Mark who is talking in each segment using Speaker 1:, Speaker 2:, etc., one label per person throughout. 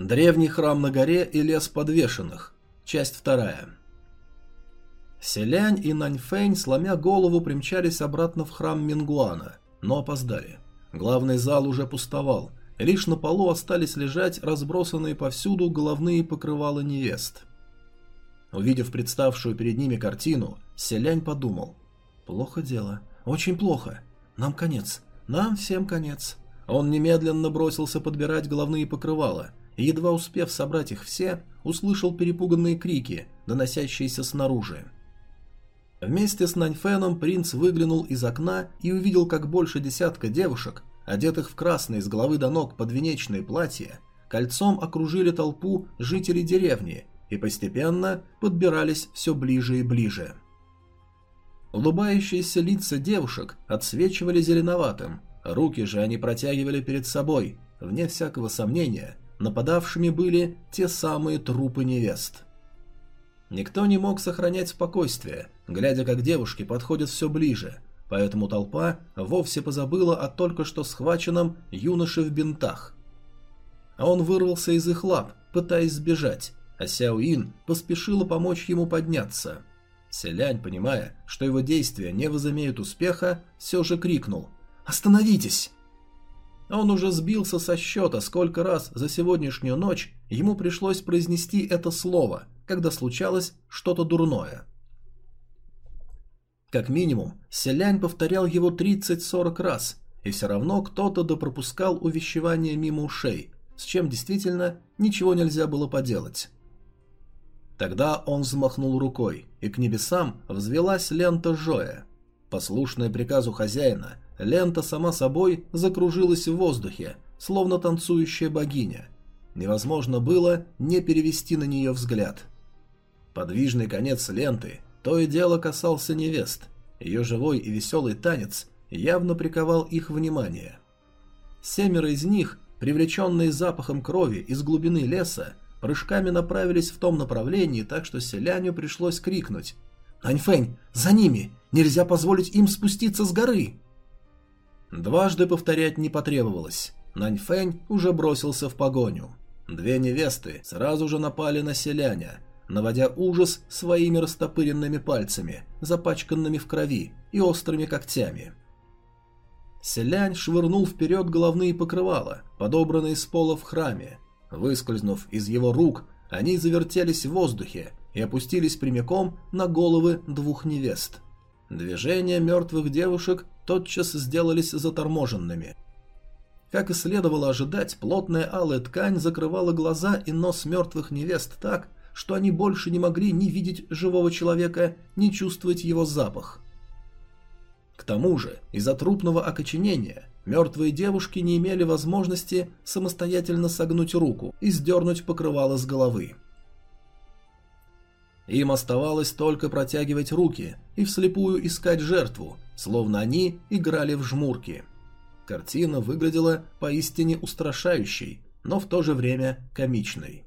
Speaker 1: Древний храм на горе и лес подвешенных. Часть вторая. Селянь и Наньфэнь, сломя голову, примчались обратно в храм Мингуана, но опоздали. Главный зал уже пустовал, лишь на полу остались лежать разбросанные повсюду головные покрывала невест. Увидев представшую перед ними картину, Селянь подумал. «Плохо дело. Очень плохо. Нам конец. Нам всем конец». Он немедленно бросился подбирать головные покрывала, и, едва успев собрать их все, услышал перепуганные крики, доносящиеся снаружи. Вместе с Наньфеном принц выглянул из окна и увидел, как больше десятка девушек, одетых в красные с головы до ног подвенечные платья, кольцом окружили толпу жителей деревни и постепенно подбирались все ближе и ближе. Улыбающиеся лица девушек отсвечивали зеленоватым, руки же они протягивали перед собой, вне всякого сомнения, нападавшими были те самые трупы невест. Никто не мог сохранять спокойствие, глядя, как девушки подходят все ближе, поэтому толпа вовсе позабыла о только что схваченном юноше в бинтах. А он вырвался из их лап, пытаясь сбежать, а Сяоин поспешила помочь ему подняться. Селянь, понимая, что его действия не возымеют успеха, все же крикнул «Остановитесь!». Он уже сбился со счета, сколько раз за сегодняшнюю ночь ему пришлось произнести это слово – когда случалось что-то дурное. Как минимум, селянь повторял его 30-40 раз, и все равно кто-то допропускал увещевание мимо ушей, с чем действительно ничего нельзя было поделать. Тогда он взмахнул рукой, и к небесам взвелась лента Жоя. Послушная приказу хозяина, лента сама собой закружилась в воздухе, словно танцующая богиня. Невозможно было не перевести на нее взгляд. Подвижный конец ленты то и дело касался невест. Ее живой и веселый танец явно приковал их внимание. Семеро из них, привлеченные запахом крови из глубины леса, прыжками направились в том направлении, так что селяню пришлось крикнуть «Аньфэнь, за ними! Нельзя позволить им спуститься с горы!» Дважды повторять не потребовалось. Наньфэнь уже бросился в погоню. Две невесты сразу же напали на селяня, наводя ужас своими растопыренными пальцами, запачканными в крови и острыми когтями. Селянь швырнул вперед головные покрывала, подобранные с пола в храме. Выскользнув из его рук, они завертелись в воздухе и опустились прямиком на головы двух невест. Движения мертвых девушек тотчас сделались заторможенными. Как и следовало ожидать, плотная алая ткань закрывала глаза и нос мертвых невест так, что они больше не могли ни видеть живого человека, ни чувствовать его запах. К тому же, из-за трупного окоченения, мертвые девушки не имели возможности самостоятельно согнуть руку и сдернуть покрывало с головы. Им оставалось только протягивать руки и вслепую искать жертву, словно они играли в жмурки. Картина выглядела поистине устрашающей, но в то же время комичной.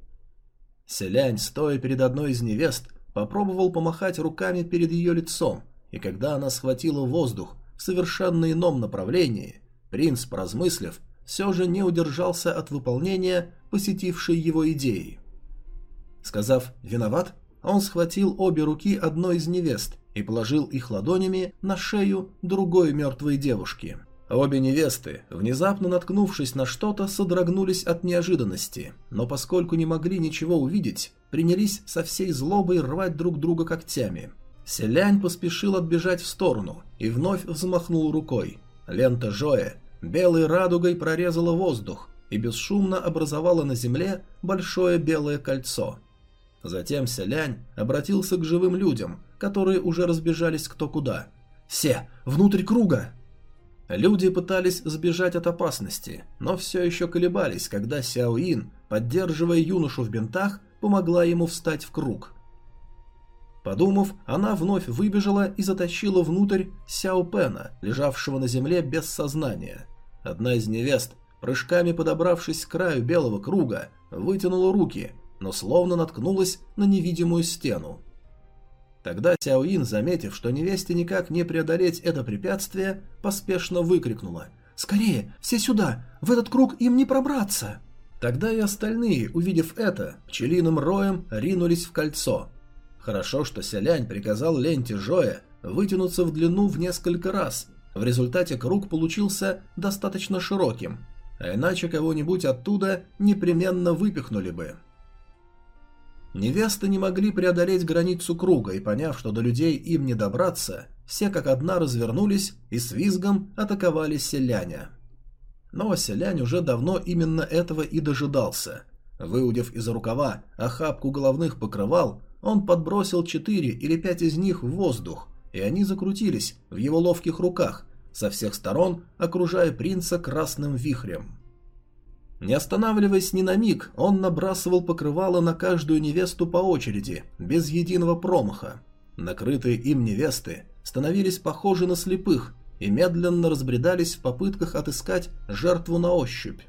Speaker 1: Селянь, стоя перед одной из невест, попробовал помахать руками перед ее лицом, и когда она схватила воздух в совершенно ином направлении, принц, поразмыслив, все же не удержался от выполнения посетившей его идеи. Сказав «виноват», он схватил обе руки одной из невест и положил их ладонями на шею другой мертвой девушки – Обе невесты, внезапно наткнувшись на что-то, содрогнулись от неожиданности, но поскольку не могли ничего увидеть, принялись со всей злобой рвать друг друга когтями. Селянь поспешил отбежать в сторону и вновь взмахнул рукой. Лента Жоя белой радугой прорезала воздух и бесшумно образовала на земле большое белое кольцо. Затем Селянь обратился к живым людям, которые уже разбежались кто куда. «Все, внутрь круга!» Люди пытались сбежать от опасности, но все еще колебались, когда Сяо Ин, поддерживая юношу в бинтах, помогла ему встать в круг. Подумав, она вновь выбежала и затащила внутрь Сяо Пена, лежавшего на земле без сознания. Одна из невест, прыжками подобравшись к краю белого круга, вытянула руки, но словно наткнулась на невидимую стену. Тогда Сяоин, заметив, что невесте никак не преодолеть это препятствие, поспешно выкрикнула «Скорее, все сюда! В этот круг им не пробраться!» Тогда и остальные, увидев это, пчелиным роем ринулись в кольцо. Хорошо, что Селянь приказал ленте Жоя вытянуться в длину в несколько раз. В результате круг получился достаточно широким, а иначе кого-нибудь оттуда непременно выпихнули бы. Невесты не могли преодолеть границу круга, и поняв, что до людей им не добраться, все как одна развернулись и с визгом атаковали селяня. Но селянь уже давно именно этого и дожидался. Выудив из рукава охапку головных покрывал, он подбросил четыре или пять из них в воздух, и они закрутились в его ловких руках, со всех сторон окружая принца красным вихрем. Не останавливаясь ни на миг, он набрасывал покрывало на каждую невесту по очереди, без единого промаха. Накрытые им невесты становились похожи на слепых, и медленно разбредались в попытках отыскать жертву на ощупь.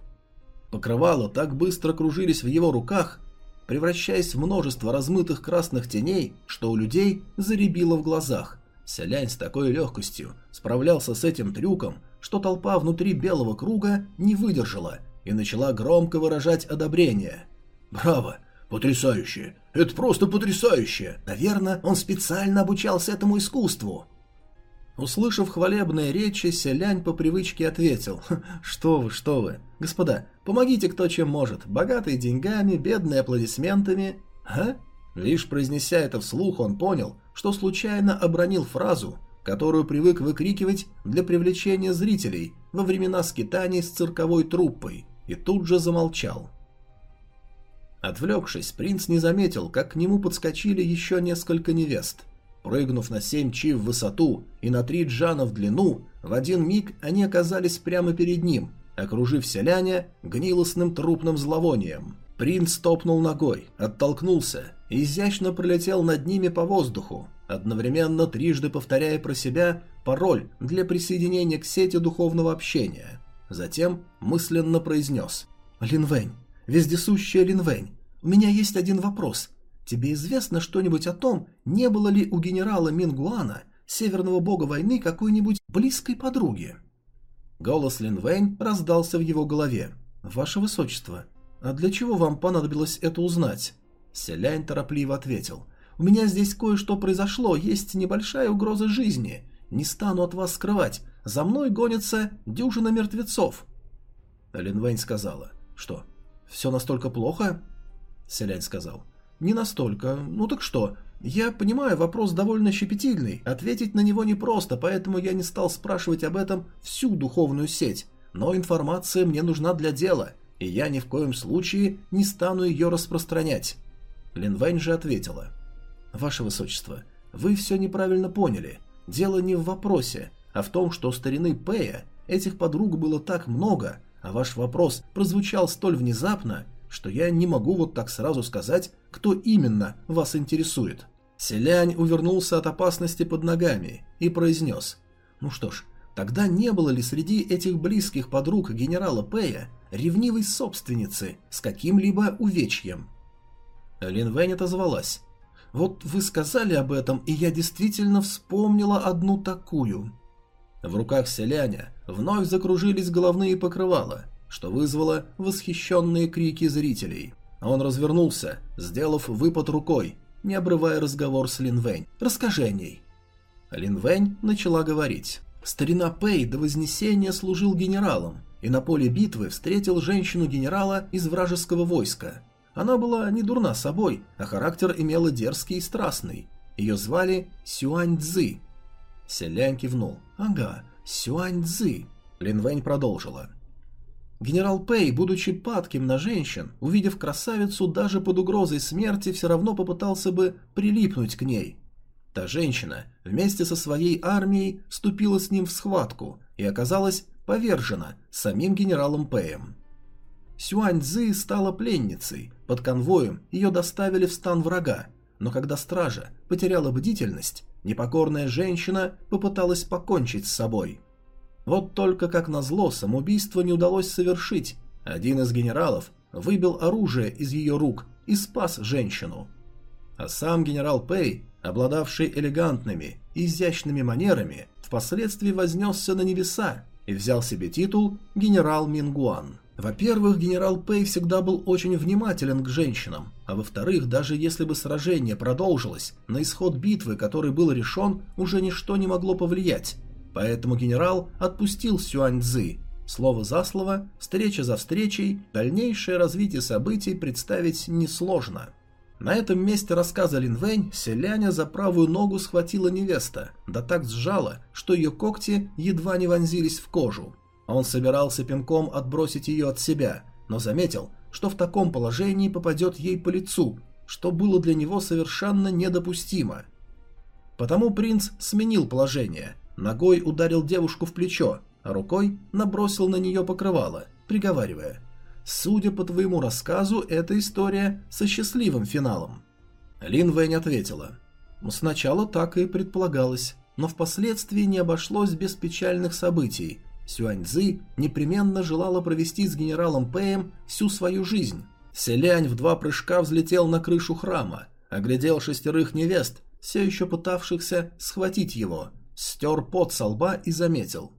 Speaker 1: Покрывала так быстро кружились в его руках, превращаясь в множество размытых красных теней, что у людей заребило в глазах. Селянь с такой легкостью справлялся с этим трюком, что толпа внутри белого круга не выдержала и начала громко выражать одобрение. «Браво! Потрясающе! Это просто потрясающе! Наверное, он специально обучался этому искусству!» Услышав хвалебные речи, Селянь по привычке ответил «Что вы, что вы, господа, помогите кто чем может, богатые деньгами, бедные аплодисментами». «А?» Лишь произнеся это вслух, он понял, что случайно обронил фразу, которую привык выкрикивать для привлечения зрителей во времена скитаний с цирковой труппой, и тут же замолчал. Отвлекшись, принц не заметил, как к нему подскочили еще несколько невест – Прыгнув на 7 чи в высоту и на 3 джана в длину, в один миг они оказались прямо перед ним, окружив селяня гнилостным трупным зловонием. Принц топнул ногой, оттолкнулся и изящно пролетел над ними по воздуху, одновременно трижды повторяя про себя пароль для присоединения к сети духовного общения. Затем мысленно произнес «Линвэнь, вездесущая Линвэнь, у меня есть один вопрос. Тебе известно что-нибудь о том, не было ли у генерала Мингуана, северного бога войны, какой-нибудь близкой подруги?» Голос Лин Вэнь раздался в его голове. «Ваше Высочество, а для чего вам понадобилось это узнать?» Селянь торопливо ответил. «У меня здесь кое-что произошло, есть небольшая угроза жизни. Не стану от вас скрывать. За мной гонится дюжина мертвецов». Лин Вэнь сказала. «Что, все настолько плохо?» Селянь сказал. «Не настолько. Ну так что? Я понимаю, вопрос довольно щепетильный. Ответить на него непросто, поэтому я не стал спрашивать об этом всю духовную сеть. Но информация мне нужна для дела, и я ни в коем случае не стану ее распространять». Линвэнь же ответила. «Ваше Высочество, вы все неправильно поняли. Дело не в вопросе, а в том, что у старины Пэя этих подруг было так много, а ваш вопрос прозвучал столь внезапно, что я не могу вот так сразу сказать, кто именно вас интересует. Селянь увернулся от опасности под ногами и произнес. Ну что ж, тогда не было ли среди этих близких подруг генерала Пэя ревнивой собственницы с каким-либо увечьем? Лин Вэнь отозвалась. Вот вы сказали об этом, и я действительно вспомнила одну такую. В руках селяня вновь закружились головные покрывала, что вызвало восхищенные крики зрителей. Он развернулся, сделав выпад рукой, не обрывая разговор с Лин Вэнь. «Расскажи о ней». Лин Вэнь начала говорить. Старина Пэй до Вознесения служил генералом и на поле битвы встретил женщину-генерала из вражеского войска. Она была не дурна собой, а характер имела дерзкий и страстный. Ее звали Сюань Цзы. Селянь кивнул. «Ага, Сюань Цзы». Лин Вэнь продолжила. Генерал Пэй, будучи падким на женщин, увидев красавицу даже под угрозой смерти, все равно попытался бы прилипнуть к ней. Та женщина вместе со своей армией вступила с ним в схватку и оказалась повержена самим генералом Пэем. Сюань Цзы стала пленницей, под конвоем ее доставили в стан врага, но когда стража потеряла бдительность, непокорная женщина попыталась покончить с собой. Вот только как назло самоубийство не удалось совершить. Один из генералов выбил оружие из ее рук и спас женщину. А сам генерал Пэй, обладавший элегантными, изящными манерами, впоследствии вознесся на небеса и взял себе титул генерал Мингуан. Во-первых, генерал Пэй всегда был очень внимателен к женщинам, а во-вторых, даже если бы сражение продолжилось, на исход битвы, который был решен, уже ничто не могло повлиять. Поэтому генерал отпустил Сюань Цзы. Слово за слово, встреча за встречей, дальнейшее развитие событий представить несложно. На этом месте рассказа Линвэнь селяня за правую ногу схватила невеста, да так сжала, что ее когти едва не вонзились в кожу. Он собирался пинком отбросить ее от себя, но заметил, что в таком положении попадет ей по лицу, что было для него совершенно недопустимо. Потому принц сменил положение, ногой ударил девушку в плечо, а рукой набросил на нее покрывало, приговаривая «Судя по твоему рассказу, эта история со счастливым финалом». Лин Вэнь ответила «Сначала так и предполагалось, но впоследствии не обошлось без печальных событий, Сюаньцзы непременно желала провести с генералом Пэем всю свою жизнь. Селянь в два прыжка взлетел на крышу храма, оглядел шестерых невест, все еще пытавшихся схватить его, стер пот со лба и заметил.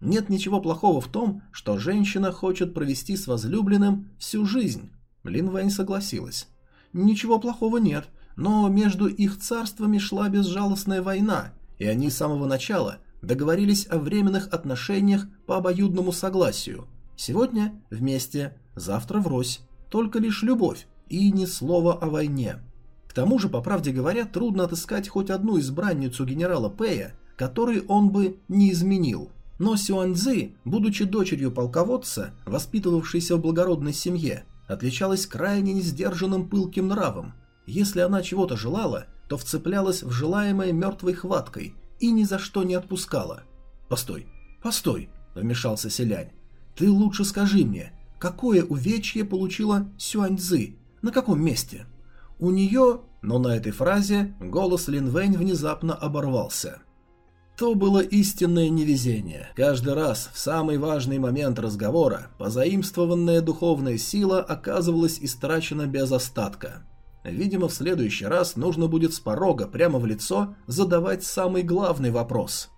Speaker 1: Нет ничего плохого в том, что женщина хочет провести с возлюбленным всю жизнь. Лин Вэнь согласилась. Ничего плохого нет, но между их царствами шла безжалостная война, и они с самого начала договорились о временных отношениях по обоюдному согласию. Сегодня вместе, завтра врозь. Только лишь любовь и ни слова о войне. К тому же, по правде говоря, трудно отыскать хоть одну избранницу генерала Пэя, которой он бы не изменил. Но Сюаньцзы, будучи дочерью полководца, воспитывавшейся в благородной семье, отличалась крайне несдержанным пылким нравом. Если она чего-то желала, то вцеплялась в желаемое мертвой хваткой и ни за что не отпускала. «Постой, постой!» – вмешался Селянь. «Ты лучше скажи мне, какое увечье получила Сюаньцзы? На каком месте?» «У нее...» Но на этой фразе голос Лин Вэнь внезапно оборвался. То было истинное невезение. Каждый раз, в самый важный момент разговора, позаимствованная духовная сила оказывалась истрачена без остатка. Видимо, в следующий раз нужно будет с порога прямо в лицо задавать самый главный вопрос.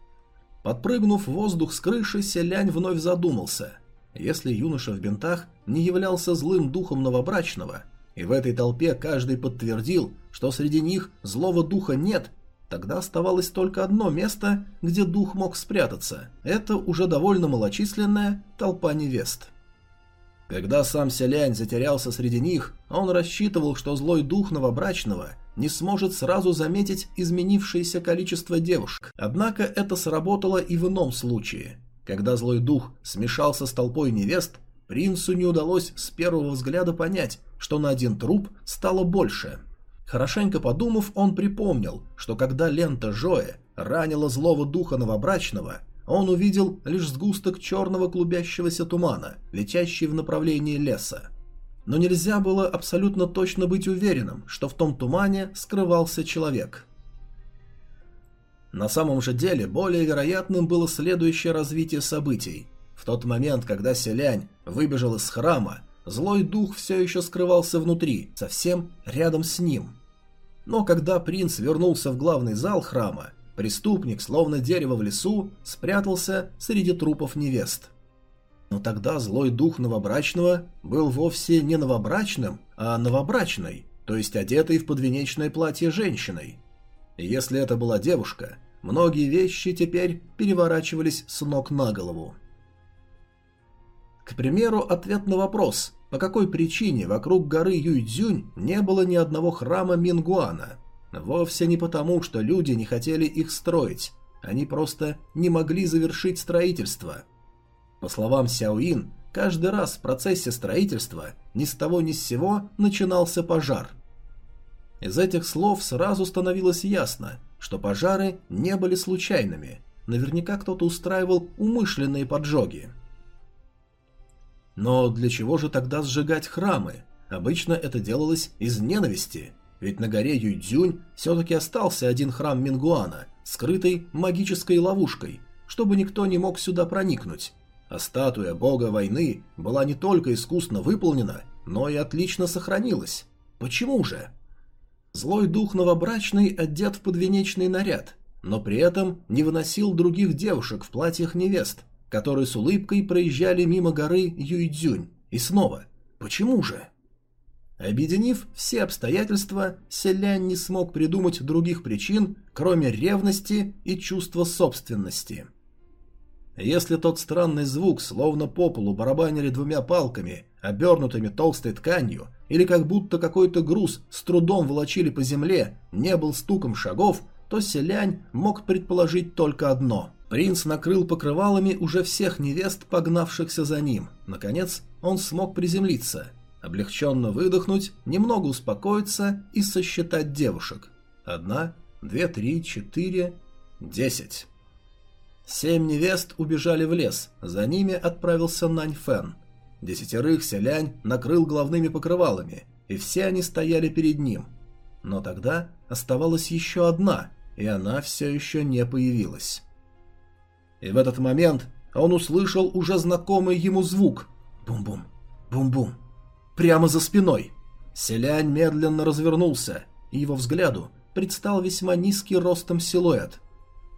Speaker 1: Подпрыгнув в воздух с крыши, Селянь вновь задумался. Если юноша в бинтах не являлся злым духом новобрачного, и в этой толпе каждый подтвердил, что среди них злого духа нет, тогда оставалось только одно место, где дух мог спрятаться. Это уже довольно малочисленная толпа невест. Когда сам Селянь затерялся среди них, он рассчитывал, что злой дух новобрачного не сможет сразу заметить изменившееся количество девушек. Однако это сработало и в ином случае. Когда злой дух смешался с толпой невест, принцу не удалось с первого взгляда понять, что на один труп стало больше. Хорошенько подумав, он припомнил, что когда лента Жоэ ранила злого духа новобрачного – он увидел лишь сгусток черного клубящегося тумана, летящий в направлении леса. Но нельзя было абсолютно точно быть уверенным, что в том тумане скрывался человек. На самом же деле, более вероятным было следующее развитие событий. В тот момент, когда Селянь выбежал из храма, злой дух все еще скрывался внутри, совсем рядом с ним. Но когда принц вернулся в главный зал храма, Преступник, словно дерево в лесу, спрятался среди трупов невест. Но тогда злой дух новобрачного был вовсе не новобрачным, а новобрачной, то есть одетой в подвенечное платье женщиной. И если это была девушка, многие вещи теперь переворачивались с ног на голову. К примеру, ответ на вопрос, по какой причине вокруг горы Юйцзюнь не было ни одного храма Мингуана – Вовсе не потому, что люди не хотели их строить, они просто не могли завершить строительство. По словам Сяоин, каждый раз в процессе строительства ни с того ни с сего начинался пожар. Из этих слов сразу становилось ясно, что пожары не были случайными, наверняка кто-то устраивал умышленные поджоги. Но для чего же тогда сжигать храмы? Обычно это делалось из ненависти – ведь на горе Юйцзюнь все-таки остался один храм Мингуана, скрытый магической ловушкой, чтобы никто не мог сюда проникнуть. А статуя бога войны была не только искусно выполнена, но и отлично сохранилась. Почему же? Злой дух новобрачный одет в подвенечный наряд, но при этом не выносил других девушек в платьях невест, которые с улыбкой проезжали мимо горы Юйдзюнь. И снова. Почему же? Объединив все обстоятельства, Селянь не смог придумать других причин, кроме ревности и чувства собственности. Если тот странный звук, словно по полу барабанили двумя палками, обернутыми толстой тканью, или как будто какой-то груз с трудом волочили по земле, не был стуком шагов, то Селянь мог предположить только одно. Принц накрыл покрывалами уже всех невест, погнавшихся за ним. Наконец, он смог приземлиться, облегченно выдохнуть, немного успокоиться и сосчитать девушек. Одна, две, три, четыре, десять. Семь невест убежали в лес, за ними отправился Нань Фэн. Десятерых селянь накрыл главными покрывалами, и все они стояли перед ним. Но тогда оставалась еще одна, и она все еще не появилась. И в этот момент он услышал уже знакомый ему звук. Бум-бум, бум-бум. Прямо за спиной. Селянь медленно развернулся, и его взгляду предстал весьма низкий ростом силуэт.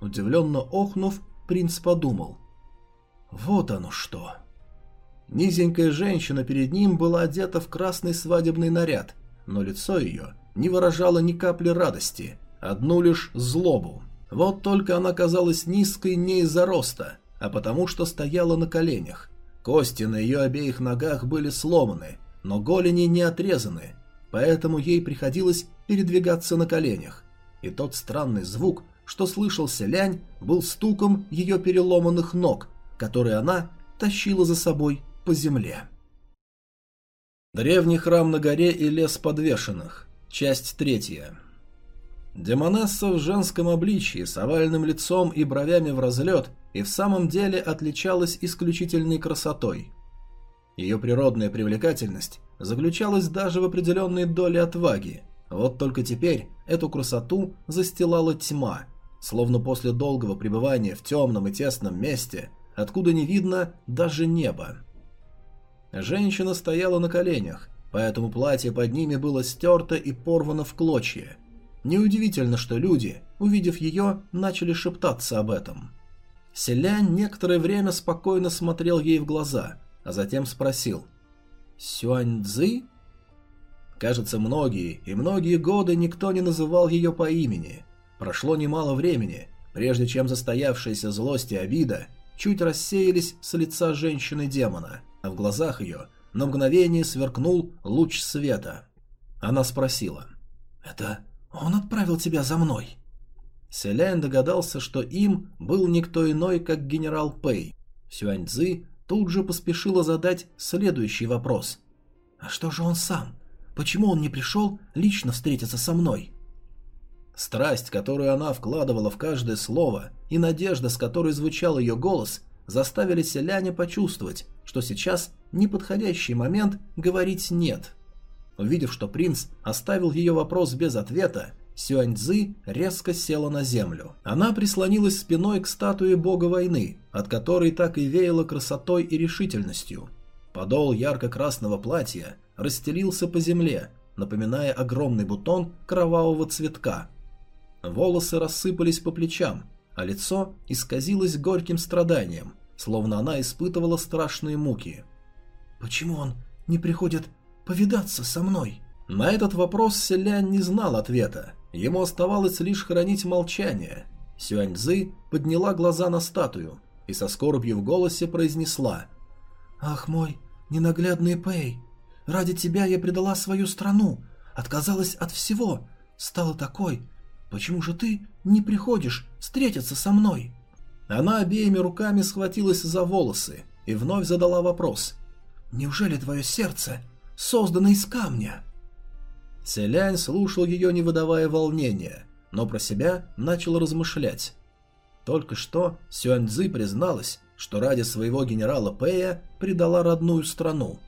Speaker 1: Удивленно охнув, принц подумал. Вот оно что. Низенькая женщина перед ним была одета в красный свадебный наряд, но лицо ее не выражало ни капли радости, одну лишь злобу. Вот только она казалась низкой не из-за роста, а потому что стояла на коленях. Кости на ее обеих ногах были сломаны, но голени не отрезаны, поэтому ей приходилось передвигаться на коленях. И тот странный звук, что слышал Селянь, был стуком ее переломанных ног, которые она тащила за собой по земле. Древний храм на горе и лес подвешенных. Часть третья. Демонесса в женском обличии, с овальным лицом и бровями в разлет, и в самом деле отличалась исключительной красотой. Ее природная привлекательность заключалась даже в определенной доле отваги. Вот только теперь эту красоту застилала тьма, словно после долгого пребывания в темном и тесном месте, откуда не видно даже неба. Женщина стояла на коленях, поэтому платье под ними было стерто и порвано в клочья – Неудивительно, что люди, увидев ее, начали шептаться об этом. Селянь некоторое время спокойно смотрел ей в глаза, а затем спросил «Сюань Цзы?» Кажется, многие и многие годы никто не называл ее по имени. Прошло немало времени, прежде чем застоявшаяся злость и обида чуть рассеялись с лица женщины-демона, а в глазах ее на мгновение сверкнул луч света. Она спросила «Это «Он отправил тебя за мной». Селянь догадался, что им был никто иной, как генерал Пэй. Сюань Цзы тут же поспешила задать следующий вопрос. «А что же он сам? Почему он не пришел лично встретиться со мной?» Страсть, которую она вкладывала в каждое слово, и надежда, с которой звучал ее голос, заставили селяне почувствовать, что сейчас неподходящий момент говорить «нет». Увидев, что принц оставил ее вопрос без ответа, Сюаньцзы резко села на землю. Она прислонилась спиной к статуе бога войны, от которой так и веяло красотой и решительностью. Подол ярко-красного платья расстелился по земле, напоминая огромный бутон кровавого цветка. Волосы рассыпались по плечам, а лицо исказилось горьким страданием, словно она испытывала страшные муки. «Почему он не приходит повидаться со мной?» На этот вопрос Селянь не знал ответа. Ему оставалось лишь хранить молчание. Сюаньзы подняла глаза на статую и со скорбью в голосе произнесла «Ах мой ненаглядный Пэй, ради тебя я предала свою страну, отказалась от всего, стала такой. Почему же ты не приходишь встретиться со мной?» Она обеими руками схватилась за волосы и вновь задала вопрос «Неужели твое сердце создана из камня. Селянь слушал ее, не выдавая волнения, но про себя начал размышлять. Только что Сюаньцзы призналась, что ради своего генерала Пэя предала родную страну.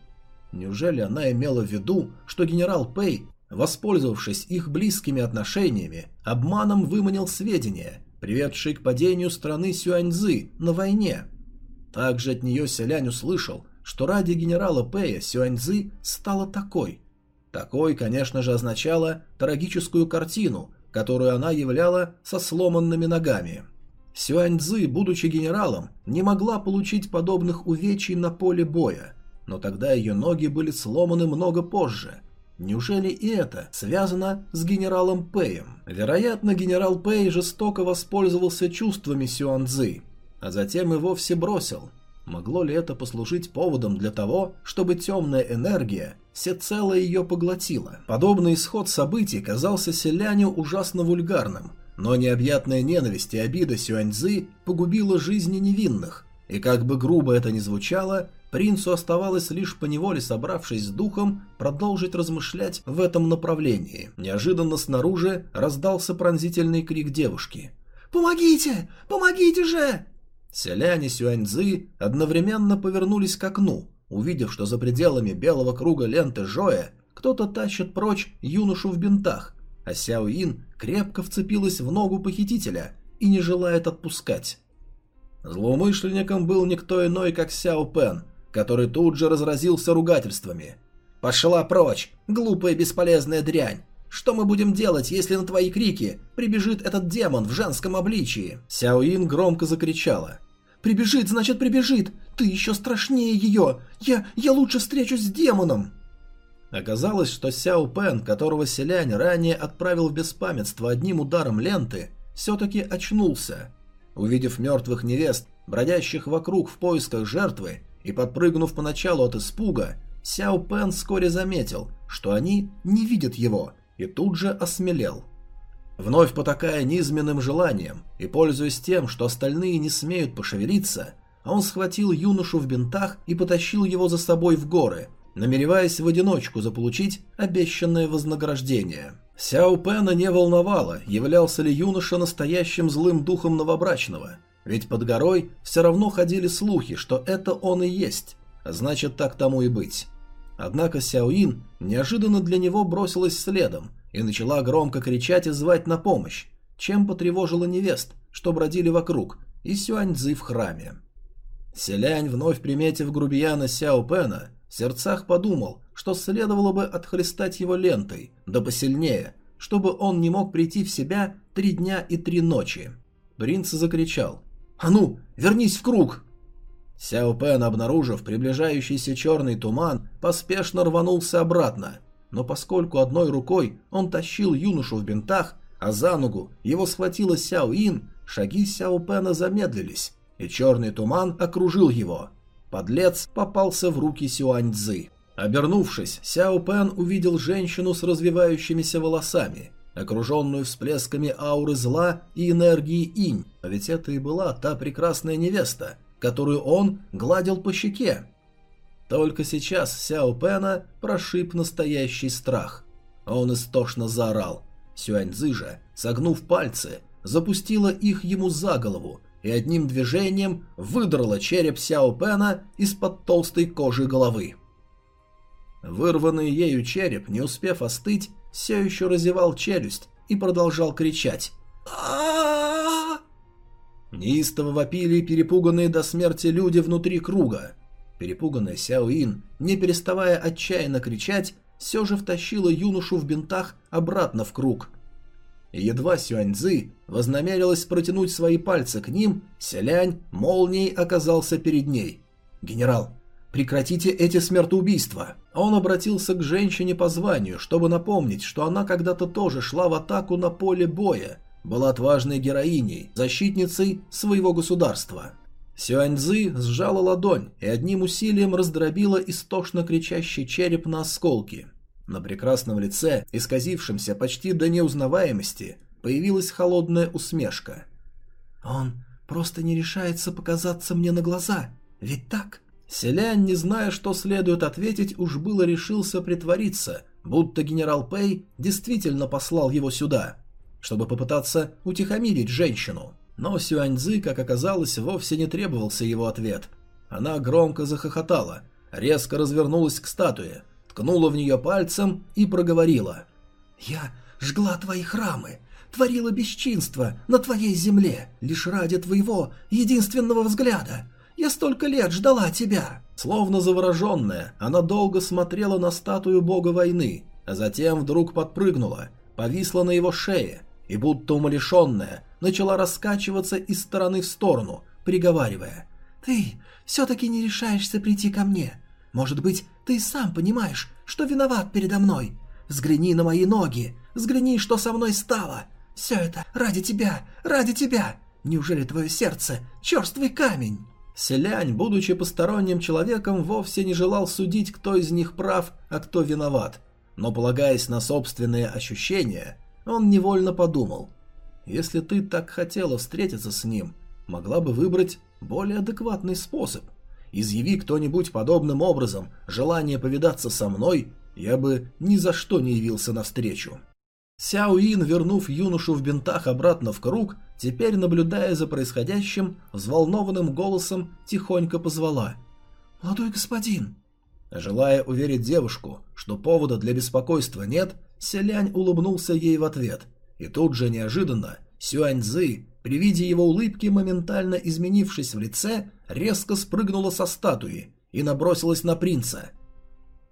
Speaker 1: Неужели она имела в виду, что генерал Пэй, воспользовавшись их близкими отношениями, обманом выманил сведения, приведшие к падению страны Сюаньцзы на войне? Также от нее Селянь услышал, что ради генерала Пэя Сюаньзы стала такой. Такой, конечно же, означало трагическую картину, которую она являла со сломанными ногами. Сюаньцзы, будучи генералом, не могла получить подобных увечий на поле боя, но тогда ее ноги были сломаны много позже. Неужели и это связано с генералом Пэем? Вероятно, генерал Пэй жестоко воспользовался чувствами Сюаньцзы, а затем и вовсе бросил. Могло ли это послужить поводом для того, чтобы темная энергия всецело ее поглотила? Подобный исход событий казался селяню ужасно вульгарным, но необъятная ненависть и обида Сюаньзы погубила жизни невинных, и как бы грубо это ни звучало, принцу оставалось лишь поневоле собравшись с духом продолжить размышлять в этом направлении. Неожиданно снаружи раздался пронзительный крик девушки. «Помогите! Помогите же!» Селяне Сюаньзы одновременно повернулись к окну, увидев, что за пределами белого круга ленты Жоя кто-то тащит прочь юношу в бинтах, а Сяо Ин крепко вцепилась в ногу похитителя и не желает отпускать. Злоумышленником был никто иной, как Сяо Пен, который тут же разразился ругательствами. «Пошла прочь, глупая бесполезная дрянь! Что мы будем делать, если на твои крики прибежит этот демон в женском обличии?» Сяоин громко закричала. «Прибежит, значит прибежит! Ты еще страшнее ее! Я, я лучше встречусь с демоном!» Оказалось, что Сяо Пен, которого селянь ранее отправил в беспамятство одним ударом ленты, все-таки очнулся. Увидев мертвых невест, бродящих вокруг в поисках жертвы, и подпрыгнув поначалу от испуга, Сяо Пен вскоре заметил, что они не видят его, и тут же осмелел. Вновь потакая низменным желанием и пользуясь тем, что остальные не смеют пошевелиться, он схватил юношу в бинтах и потащил его за собой в горы, намереваясь в одиночку заполучить обещанное вознаграждение. Сяо Пэна не волновало, являлся ли юноша настоящим злым духом новобрачного, ведь под горой все равно ходили слухи, что это он и есть, а значит так тому и быть. Однако Сяоин неожиданно для него бросилась следом и начала громко кричать и звать на помощь, чем потревожила невест, что бродили вокруг, и Сюаньцзы в храме. Селянь, вновь приметив грубияна Сяо Пэна, в сердцах подумал, что следовало бы отхлестать его лентой, да посильнее, чтобы он не мог прийти в себя три дня и три ночи. Принц закричал «А ну, вернись в круг!» Сяо Пен, обнаружив приближающийся черный туман, поспешно рванулся обратно, но поскольку одной рукой он тащил юношу в бинтах, а за ногу его схватила Сяо Ин, шаги Сяо Пена замедлились, и черный туман окружил его. Подлец попался в руки Сюань Цзы. Обернувшись, Сяо Пен увидел женщину с развивающимися волосами, окруженную всплесками ауры зла и энергии инь, а ведь это и была та прекрасная невеста, которую он гладил по щеке. Только сейчас Сяо Пэна прошиб настоящий страх. Он истошно заорал. Сюаньзы же, согнув пальцы, запустила их ему за голову и одним движением выдрала череп Сяо Пэна из-под толстой кожи головы. Вырванный ею череп, не успев остыть, все еще разевал челюсть и продолжал кричать. а Неистово вопили перепуганные до смерти люди внутри круга. Перепуганная Сяоин, не переставая отчаянно кричать, все же втащила юношу в бинтах обратно в круг. И едва Сюаньзы вознамерилась протянуть свои пальцы к ним, Селянь молнией оказался перед ней. «Генерал, прекратите эти смертоубийства!» Он обратился к женщине по званию, чтобы напомнить, что она когда-то тоже шла в атаку на поле боя, была отважной героиней, защитницей своего государства. Сюаньзы сжала ладонь и одним усилием раздробила истошно кричащий череп на осколки. На прекрасном лице, исказившемся почти до неузнаваемости, появилась холодная усмешка. «Он просто не решается показаться мне на глаза, ведь так?» Селянь, не зная, что следует ответить, уж было решился притвориться, будто генерал Пэй действительно послал его сюда чтобы попытаться утихомирить женщину. Но Сюаньзы, как оказалось, вовсе не требовался его ответ. Она громко захохотала, резко развернулась к статуе, ткнула в нее пальцем и проговорила. «Я жгла твои храмы, творила бесчинство на твоей земле, лишь ради твоего единственного взгляда. Я столько лет ждала тебя!» Словно завороженная, она долго смотрела на статую бога войны, а затем вдруг подпрыгнула, повисла на его шее и будто умалишенная, начала раскачиваться из стороны в сторону, приговаривая.
Speaker 2: «Ты все-таки не решаешься прийти ко мне. Может быть, ты сам понимаешь, что виноват передо мной. Взгляни на мои ноги, взгляни, что со мной стало. Все это ради тебя, ради тебя. Неужели твое сердце черствый камень?»
Speaker 1: Селянь, будучи посторонним человеком, вовсе не желал судить, кто из них прав, а кто виноват. Но, полагаясь на собственные ощущения, он невольно подумал. Если ты так хотела встретиться с ним, могла бы выбрать более адекватный способ. Изъяви кто-нибудь подобным образом желание повидаться со мной, я бы ни за что не явился навстречу. Сяоин, вернув юношу в бинтах обратно в круг, теперь, наблюдая за происходящим, взволнованным голосом тихонько позвала.
Speaker 2: «Молодой господин!»
Speaker 1: Желая уверить девушку, что повода для беспокойства нет, Селянь улыбнулся ей в ответ. И тут же неожиданно Сюаньзы, при виде его улыбки, моментально изменившись в лице, резко спрыгнула со статуи и набросилась на принца.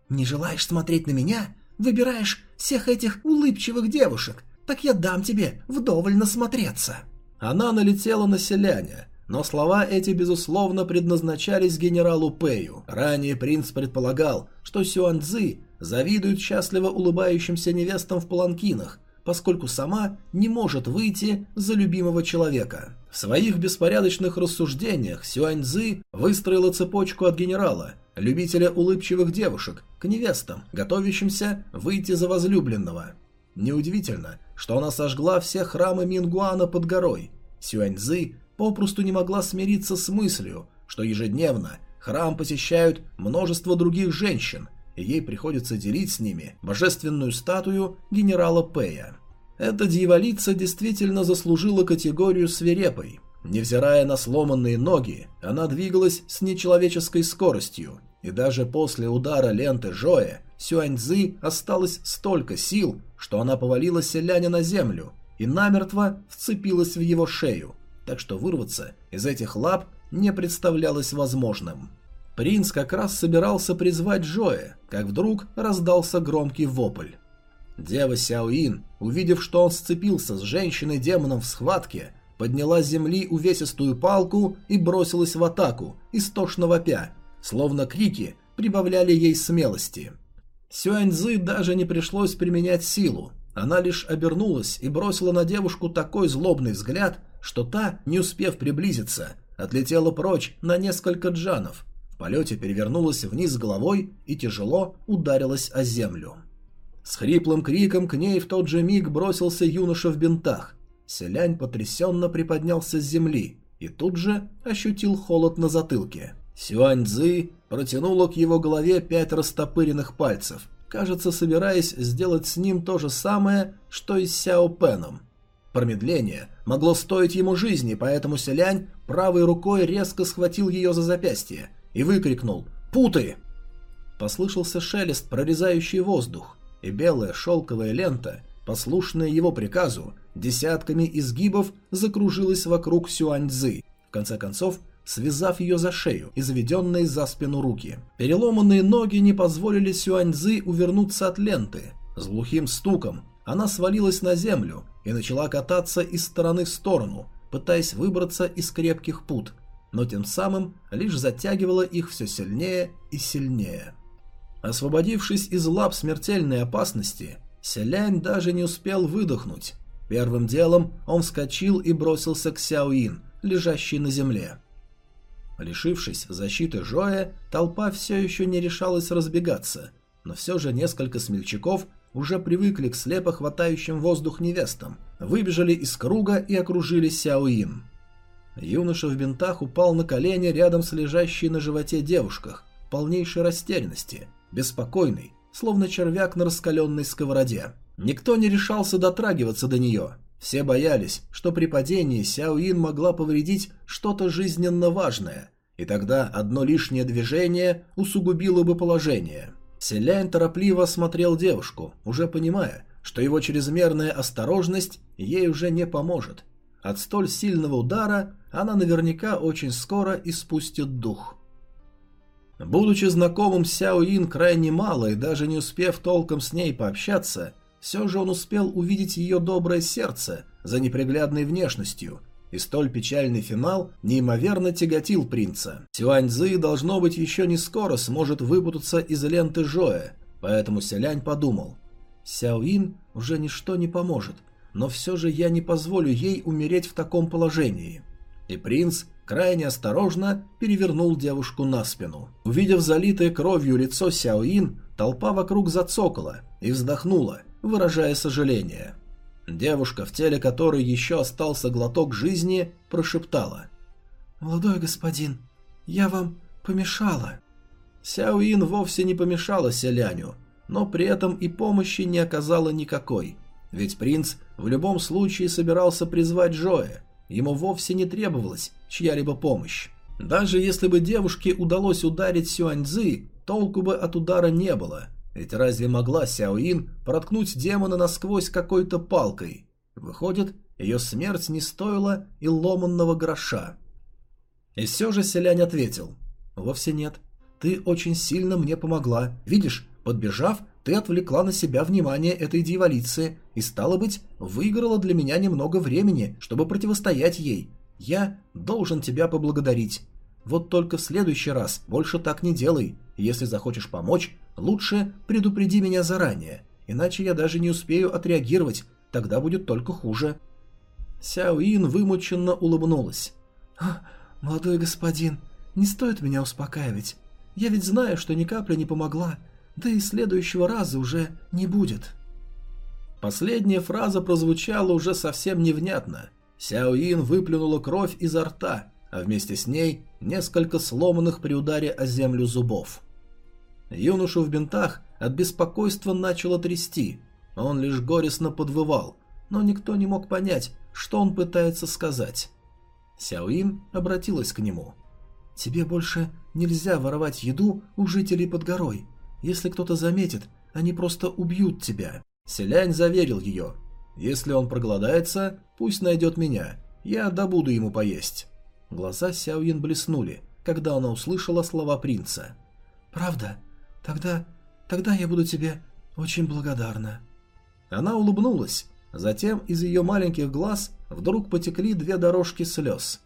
Speaker 2: «Не желаешь смотреть на меня? Выбираешь всех этих улыбчивых девушек, так я дам тебе вдоволь насмотреться».
Speaker 1: Она налетела на селяня, но слова эти, безусловно, предназначались генералу Пэю. Ранее принц предполагал, что Сюан Цзы завидует счастливо улыбающимся невестам в паланкинах, поскольку сама не может выйти за любимого человека. В своих беспорядочных рассуждениях Сюань Цзы выстроила цепочку от генерала, любителя улыбчивых девушек, к невестам, готовящимся выйти за возлюбленного. Неудивительно, что она сожгла все храмы Мингуана под горой. Сюаньзы попросту не могла смириться с мыслью, что ежедневно храм посещают множество других женщин, и ей приходится делить с ними божественную статую генерала Пэя. Эта дьяволица действительно заслужила категорию свирепой. Невзирая на сломанные ноги, она двигалась с нечеловеческой скоростью, и даже после удара ленты Жоя Сюаньзы осталось столько сил, что она повалила селяня на землю и намертво вцепилась в его шею, так что вырваться из этих лап не представлялось возможным. Принц как раз собирался призвать Жоя, как вдруг раздался громкий вопль. Дева Сяоин, увидев, что он сцепился с женщиной-демоном в схватке, подняла с земли увесистую палку и бросилась в атаку, истошно вопя, словно крики прибавляли ей смелости. Сюаньзы даже не пришлось применять силу. Она лишь обернулась и бросила на девушку такой злобный взгляд, что та, не успев приблизиться, отлетела прочь на несколько джанов. В полете перевернулась вниз головой и тяжело ударилась о землю. С хриплым криком к ней в тот же миг бросился юноша в бинтах. Селянь потрясенно приподнялся с земли и тут же ощутил холод на затылке. Сюань Цзы протянула к его голове пять растопыренных пальцев, кажется, собираясь сделать с ним то же самое, что и с Сяо Пеном. Промедление могло стоить ему жизни, поэтому Селянь правой рукой резко схватил ее за запястье и выкрикнул «Путы!». Послышался шелест, прорезающий воздух, и белая шелковая лента, послушная его приказу, десятками изгибов закружилась вокруг Сюаньцзы. В конце концов, связав ее за шею и заведенные за спину руки. Переломанные ноги не позволили Сюаньзы увернуться от ленты. С глухим стуком она свалилась на землю и начала кататься из стороны в сторону, пытаясь выбраться из крепких пут, но тем самым лишь затягивала их все сильнее и сильнее. Освободившись из лап смертельной опасности, Селянь даже не успел выдохнуть. Первым делом он вскочил и бросился к Сяоин, лежащей на земле. Лишившись защиты Жоя, толпа все еще не решалась разбегаться, но все же несколько смельчаков уже привыкли к слепо хватающим воздух невестам, выбежали из круга и окружили Сяоин. Юноша в бинтах упал на колени рядом с лежащей на животе девушках, в полнейшей растерянности, беспокойный, словно червяк на раскаленной сковороде. Никто не решался дотрагиваться до нее, все боялись, что при падении Сяоин могла повредить что-то жизненно важное, и тогда одно лишнее движение усугубило бы положение. Селянь торопливо осмотрел девушку, уже понимая, что его чрезмерная осторожность ей уже не поможет. От столь сильного удара она наверняка очень скоро испустит дух. Будучи знакомым с Сяо Ин крайне мало и даже не успев толком с ней пообщаться, все же он успел увидеть ее доброе сердце за неприглядной внешностью, и столь печальный финал неимоверно тяготил принца. Сюаньзы, должно быть, еще не скоро сможет выпутаться из ленты Жоя, поэтому Селянь подумал. Сяоин уже ничто не поможет, но все же я не позволю ей умереть в таком положении. И принц крайне осторожно перевернул девушку на спину. Увидев залитое кровью лицо Сяоин, толпа вокруг зацокала и вздохнула, выражая сожаление. Девушка, в теле которой еще остался глоток жизни, прошептала.
Speaker 2: «Молодой господин, я вам помешала».
Speaker 1: Сяоин вовсе не помешала селяню, но при этом и помощи не оказала никакой. Ведь принц в любом случае собирался призвать Джоя, ему вовсе не требовалась чья-либо помощь. Даже если бы девушке удалось ударить Сюаньзы, толку бы от удара не было, ведь разве могла Сяоин проткнуть демона насквозь какой-то палкой? Выходит, ее смерть не стоила и ломанного гроша. И все же селянь ответил. «Вовсе нет. Ты очень сильно мне помогла. Видишь, подбежав, ты отвлекла на себя внимание этой дьяволицы и, стало быть, выиграла для меня немного времени, чтобы противостоять ей. Я должен тебя поблагодарить. Вот только в следующий раз больше так не делай. Если захочешь помочь, Лучше предупреди меня заранее, иначе я даже не успею отреагировать, тогда будет только хуже». Сяо Ин вымученно улыбнулась. «А, молодой господин, не стоит меня успокаивать. Я ведь знаю, что ни капли не помогла, да и следующего раза уже не будет». Последняя фраза прозвучала уже совсем невнятно. Сяо Ин выплюнула кровь изо рта, а вместе с ней несколько сломанных при ударе о землю зубов. Юношу в бинтах от беспокойства начало трясти. Он лишь горестно подвывал, но никто не мог понять, что он пытается сказать. Сяоин обратилась к нему. «Тебе больше нельзя воровать еду у жителей под горой. Если кто-то заметит, они просто убьют тебя». Селянь заверил ее. «Если он проголодается, пусть найдет меня. Я добуду ему поесть». Глаза Сяоин блеснули, когда она услышала слова принца. «Правда? Тогда... тогда я буду тебе очень благодарна». Она улыбнулась. Затем из ее маленьких глаз вдруг потекли две дорожки слез.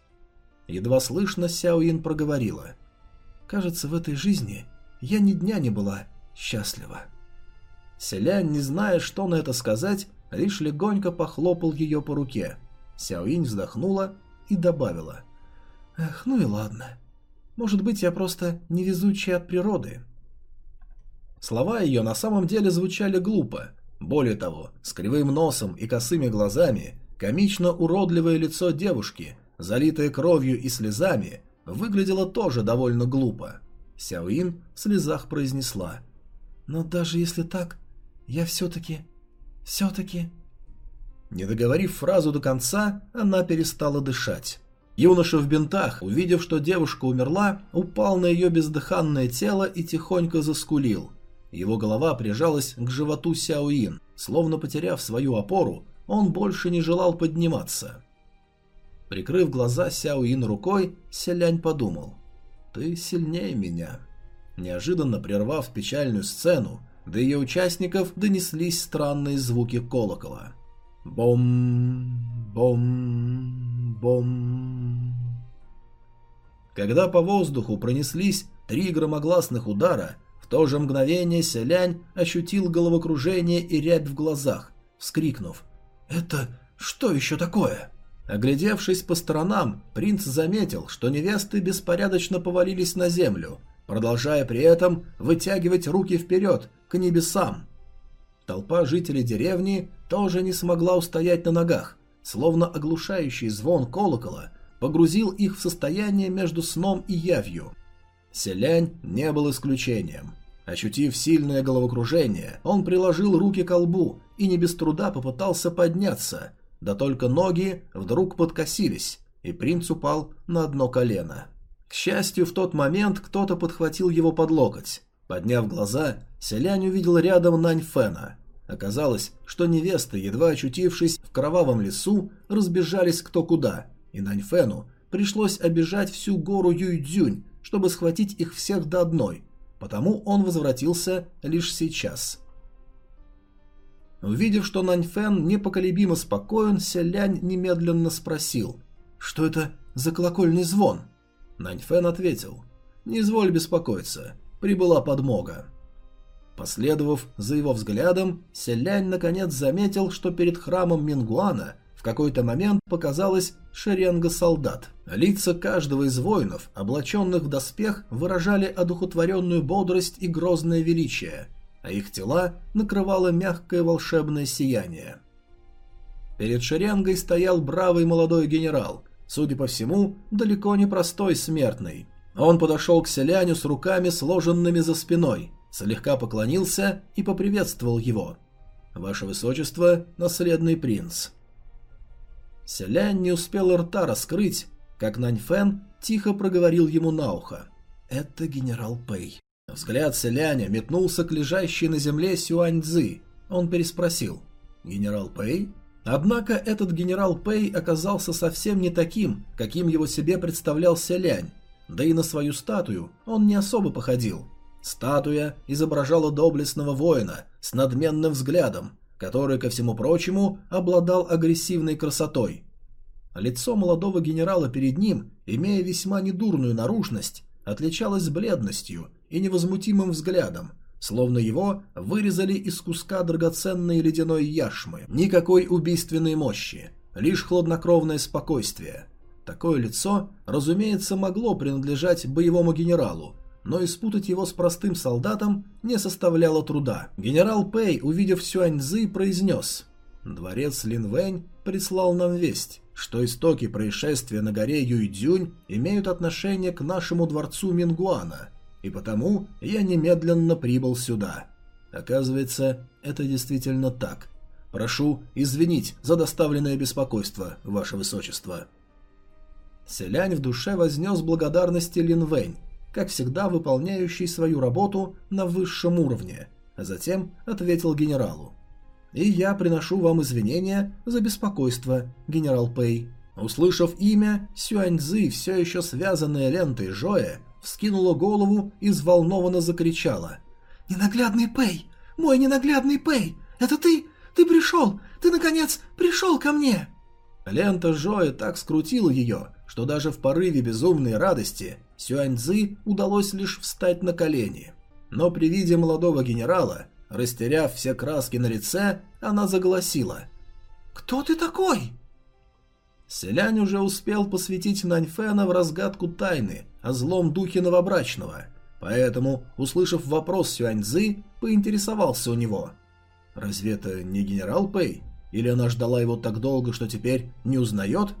Speaker 1: Едва слышно Сяоин проговорила. «Кажется, в этой жизни я ни дня не была счастлива». Селянь, не зная, что на это сказать, лишь легонько похлопал ее по руке. Сяоинь вздохнула и добавила. «Эх, ну и ладно. Может быть, я просто невезучая от природы. Слова ее на самом деле звучали глупо. Более того, с кривым носом и косыми глазами, комично уродливое лицо девушки, залитое кровью и слезами, выглядело тоже довольно глупо. Сяоин в слезах произнесла. «Но даже если так, я все-таки... все-таки...» Не договорив фразу до конца, она перестала дышать. Юноша в бинтах, увидев, что девушка умерла, упал на ее бездыханное тело и тихонько заскулил – его голова прижалась к животу Сяоин. Словно потеряв свою опору, он больше не желал подниматься. Прикрыв глаза Сяоин рукой, Селянь подумал. «Ты сильнее меня». Неожиданно прервав печальную сцену, до ее участников донеслись странные звуки колокола. Бом, бом, бом. Когда по воздуху пронеслись три громогласных удара, то же мгновение Селянь ощутил головокружение и рябь в глазах, вскрикнув «Это что еще такое?». Оглядевшись по сторонам, принц заметил, что невесты беспорядочно повалились на землю, продолжая при этом вытягивать руки вперед, к небесам. Толпа жителей деревни тоже не смогла устоять на ногах, словно оглушающий звон колокола погрузил их в состояние между сном и явью. Селянь не был исключением. Ощутив сильное головокружение, он приложил руки к лбу и не без труда попытался подняться, да только ноги вдруг подкосились, и принц упал на одно колено. К счастью, в тот момент кто-то подхватил его под локоть. Подняв глаза, селянь увидел рядом Нань Фэна. Оказалось, что невесты, едва очутившись в кровавом лесу, разбежались кто куда, и Нань Фэну пришлось обижать всю гору Юйдзюнь, чтобы схватить их всех до одной – потому он возвратился лишь сейчас. Увидев, что Наньфен непоколебимо спокоен, Селянь немедленно спросил, «Что это за колокольный звон?» Наньфен ответил, «Не изволь беспокоиться, прибыла подмога». Последовав за его взглядом, Селянь наконец заметил, что перед храмом Мингуана в какой-то момент показалась шеренга солдат. Лица каждого из воинов, облаченных в доспех, выражали одухотворенную бодрость и грозное величие, а их тела накрывало мягкое волшебное сияние. Перед шеренгой стоял бравый молодой генерал, судя по всему, далеко не простой смертный. Он подошел к селяню с руками, сложенными за спиной, слегка поклонился и поприветствовал его. «Ваше Высочество, наследный принц». Селянь не успел рта раскрыть, как Наньфен тихо проговорил ему на ухо. «Это генерал Пэй». Взгляд Селяня метнулся к лежащей на земле Сюань-Цзы. Он переспросил. «Генерал Пэй?» Однако этот генерал Пэй оказался совсем не таким, каким его себе представлял Селянь. Да и на свою статую он не особо походил. Статуя изображала доблестного воина с надменным взглядом, который, ко всему прочему, обладал агрессивной красотой. Лицо молодого генерала перед ним, имея весьма недурную наружность, отличалось бледностью и невозмутимым взглядом, словно его вырезали из куска драгоценной ледяной яшмы. Никакой убийственной мощи, лишь хладнокровное спокойствие. Такое лицо, разумеется, могло принадлежать боевому генералу, но испутать его с простым солдатом не составляло труда. Генерал Пэй, увидев Сюаньзы, произнес «Дворец Линвэнь прислал нам весть, что истоки происшествия на горе Юйдзюнь имеют отношение к нашему дворцу Мингуана, и потому я немедленно прибыл сюда. Оказывается, это действительно так. Прошу извинить за доставленное беспокойство, ваше высочество». Селянь в душе вознес благодарности Линвэнь, как всегда выполняющий свою работу на высшем уровне, а затем ответил генералу. «И я приношу вам извинения за беспокойство, генерал Пэй». Услышав имя, Сюаньзы, все еще связанная лентой Жоя, вскинула голову и взволнованно закричала.
Speaker 2: «Ненаглядный Пэй! Мой ненаглядный Пэй! Это ты? Ты пришел! Ты, наконец, пришел ко мне!»
Speaker 1: Лента Жоя так скрутила ее, что даже в порыве безумной радости Сюаньцзы удалось лишь встать на колени. Но при виде молодого генерала, растеряв все краски на лице, она заголосила.
Speaker 2: «Кто ты такой?»
Speaker 1: Селянь уже успел посвятить Наньфена в разгадку тайны о злом духе новобрачного, поэтому, услышав вопрос Сюаньзы, поинтересовался у него. «Разве это не генерал Пэй? Или она ждала его так долго, что теперь не узнает?»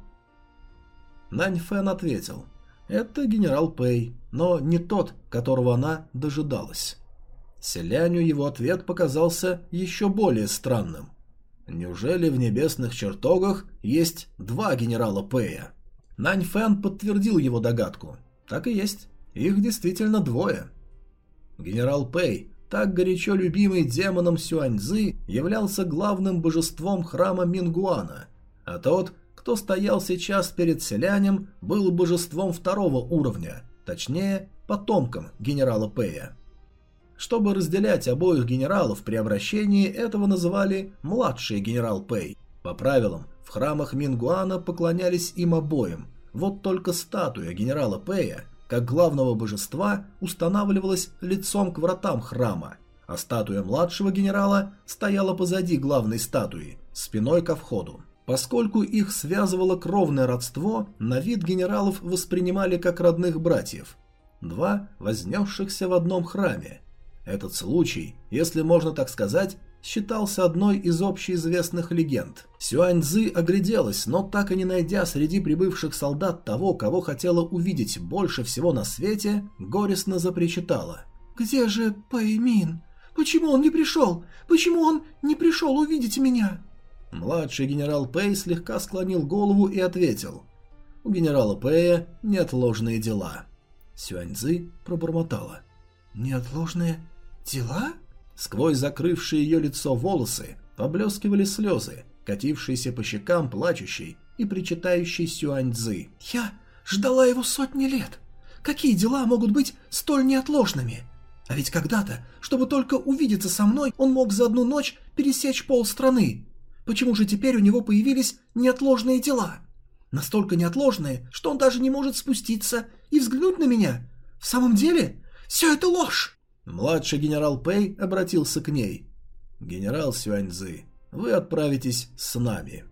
Speaker 1: Наньфен ответил – это генерал Пэй, но не тот, которого она дожидалась. Селяню его ответ показался еще более странным. Неужели в небесных чертогах есть два генерала Пэя? Нань Фэн подтвердил его догадку. Так и есть. Их действительно двое. Генерал Пэй, так горячо любимый демоном Сюаньзы, являлся главным божеством храма Мингуана, а тот кто стоял сейчас перед селянем, был божеством второго уровня, точнее, потомком генерала Пэя. Чтобы разделять обоих генералов при обращении, этого называли «младший генерал Пэй». По правилам, в храмах Мингуана поклонялись им обоим, вот только статуя генерала Пэя, как главного божества, устанавливалась лицом к вратам храма, а статуя младшего генерала стояла позади главной статуи, спиной ко входу. Поскольку их связывало кровное родство, на вид генералов воспринимали как родных братьев. Два вознесшихся в одном храме. Этот случай, если можно так сказать, считался одной из общеизвестных легенд. Сюаньзы огляделась, но так и не найдя среди прибывших солдат того, кого хотела увидеть больше всего на свете, горестно запричитала.
Speaker 2: «Где же Пэймин? Почему он не пришел? Почему он не пришел увидеть меня?»
Speaker 1: Младший генерал Пэй слегка склонил голову и ответил. «У генерала Пэя неотложные дела». Сюаньцзы пробормотала.
Speaker 2: «Неотложные дела?»
Speaker 1: Сквозь закрывшие ее лицо волосы поблескивали слезы, катившиеся по щекам плачущей и причитающей Сюаньцзы.
Speaker 2: «Я ждала его сотни лет. Какие дела могут быть столь неотложными? А ведь когда-то, чтобы только увидеться со мной, он мог за одну ночь пересечь полстраны. Почему же теперь у него появились неотложные дела? Настолько неотложные, что он даже не может спуститься и взглянуть на меня. В самом деле, все это ложь!»
Speaker 1: Младший генерал Пэй обратился к ней. «Генерал Сюаньзы, вы отправитесь с нами».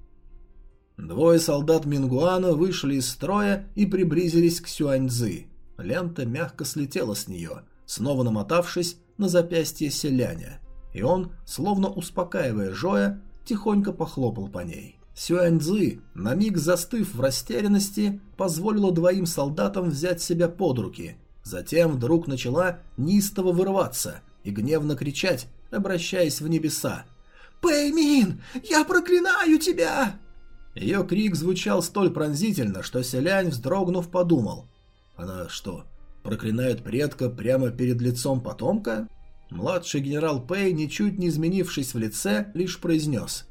Speaker 1: Двое солдат Мингуана вышли из строя и приблизились к Сюаньзы. Лента мягко слетела с нее, снова намотавшись на запястье селяня, и он, словно успокаивая Жоя, тихонько похлопал по ней. Сюаньзы, на миг застыв в растерянности, позволила двоим солдатам взять себя под руки. Затем вдруг начала неистово вырываться и гневно кричать, обращаясь в небеса.
Speaker 2: «Пэймин, я проклинаю тебя!»
Speaker 1: Ее крик звучал столь пронзительно, что селянь, вздрогнув, подумал. Она что, проклинает предка прямо перед лицом потомка? Младший генерал Пэй, ничуть не изменившись в лице, лишь произнес.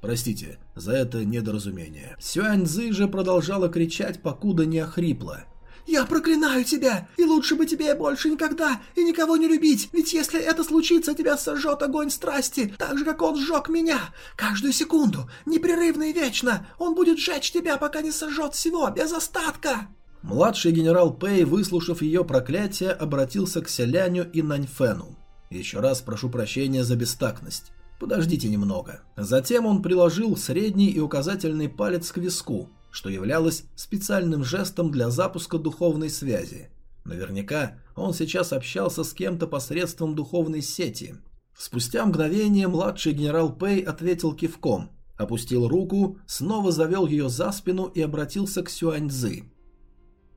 Speaker 1: «Простите за это недоразумение». Сюань Цзы же продолжала кричать, покуда не охрипла.
Speaker 2: «Я проклинаю тебя! И лучше бы тебе больше никогда и никого не любить, ведь если это случится, тебя сожжет огонь страсти, так же, как он сжег меня. Каждую секунду, непрерывно и вечно, он будет сжечь тебя, пока не сожжет всего, без остатка!»
Speaker 1: Младший генерал Пэй, выслушав ее проклятие, обратился к Селяню и Наньфену. «Еще раз прошу прощения за бестактность. Подождите немного». Затем он приложил средний и указательный палец к виску, что являлось специальным жестом для запуска духовной связи. Наверняка он сейчас общался с кем-то посредством духовной сети. Спустя мгновение младший генерал Пэй ответил кивком, опустил руку, снова завел ее за спину и обратился к Сюаньзы.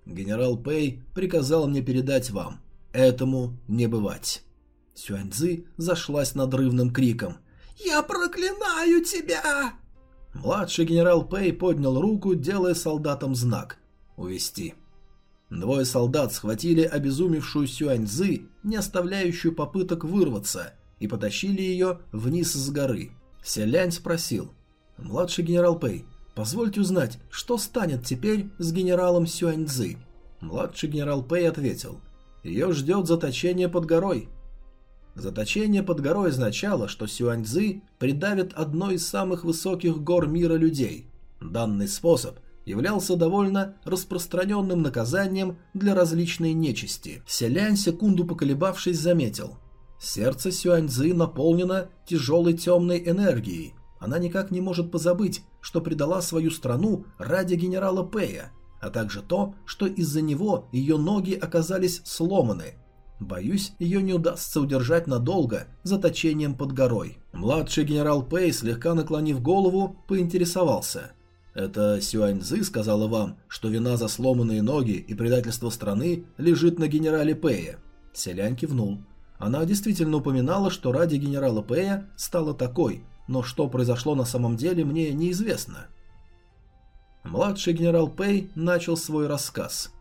Speaker 1: «Генерал Пэй приказал мне передать вам. Этому не бывать». Сюаньзы зашлась надрывным криком.
Speaker 2: «Я проклинаю тебя!»
Speaker 1: Младший генерал Пэй поднял руку, делая солдатам знак «Увести». Двое солдат схватили обезумевшую Сюаньзы, не оставляющую попыток вырваться, и потащили ее вниз с горы. Селянь спросил «Младший генерал Пэй, позвольте узнать, что станет теперь с генералом Сюаньзы?» Младший генерал Пэй ответил «Ее ждет заточение под горой. Заточение под горой означало, что Сюаньцзы придавит одной из самых высоких гор мира людей. Данный способ являлся довольно распространенным наказанием для различной нечисти. Селянь, секунду поколебавшись, заметил. Сердце Сюаньцзы наполнено тяжелой темной энергией. Она никак не может позабыть, что предала свою страну ради генерала Пэя, а также то, что из-за него ее ноги оказались сломаны – Боюсь, ее не удастся удержать надолго заточением под горой. Младший генерал Пэй, слегка наклонив голову, поинтересовался. «Это Сюаньзы сказала вам, что вина за сломанные ноги и предательство страны лежит на генерале Пэя?» Селянь кивнул. Она действительно упоминала, что ради генерала Пэя стала такой, но что произошло на самом деле, мне неизвестно. Младший генерал Пэй начал свой рассказ –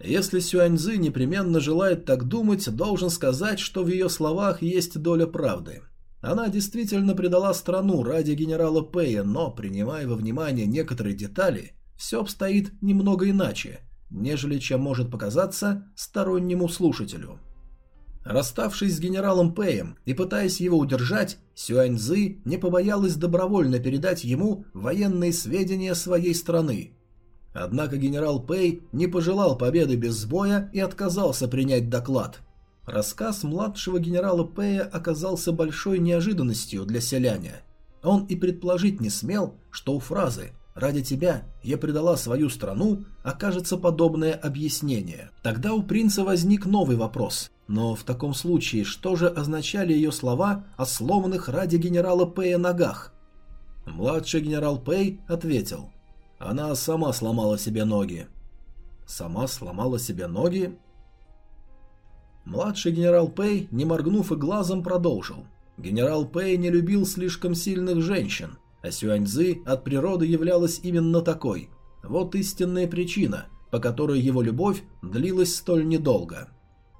Speaker 1: если Сюаньзы непременно желает так думать, должен сказать, что в ее словах есть доля правды. Она действительно предала страну ради генерала Пэя, но, принимая во внимание некоторые детали, все обстоит немного иначе, нежели чем может показаться стороннему слушателю. Расставшись с генералом Пэем и пытаясь его удержать, Сюаньзы не побоялась добровольно передать ему военные сведения своей страны, Однако генерал Пэй не пожелал победы без сбоя и отказался принять доклад. Рассказ младшего генерала Пэя оказался большой неожиданностью для селяня. Он и предположить не смел, что у фразы «Ради тебя я предала свою страну» окажется подобное объяснение. Тогда у принца возник новый вопрос. Но в таком случае, что же означали ее слова о сломанных ради генерала Пэя ногах? Младший генерал Пэй ответил – она сама сломала себе ноги. Сама сломала себе ноги? Младший генерал Пэй, не моргнув и глазом, продолжил. Генерал Пэй не любил слишком сильных женщин, а Сюаньзы от природы являлась именно такой. Вот истинная причина, по которой его любовь длилась столь недолго.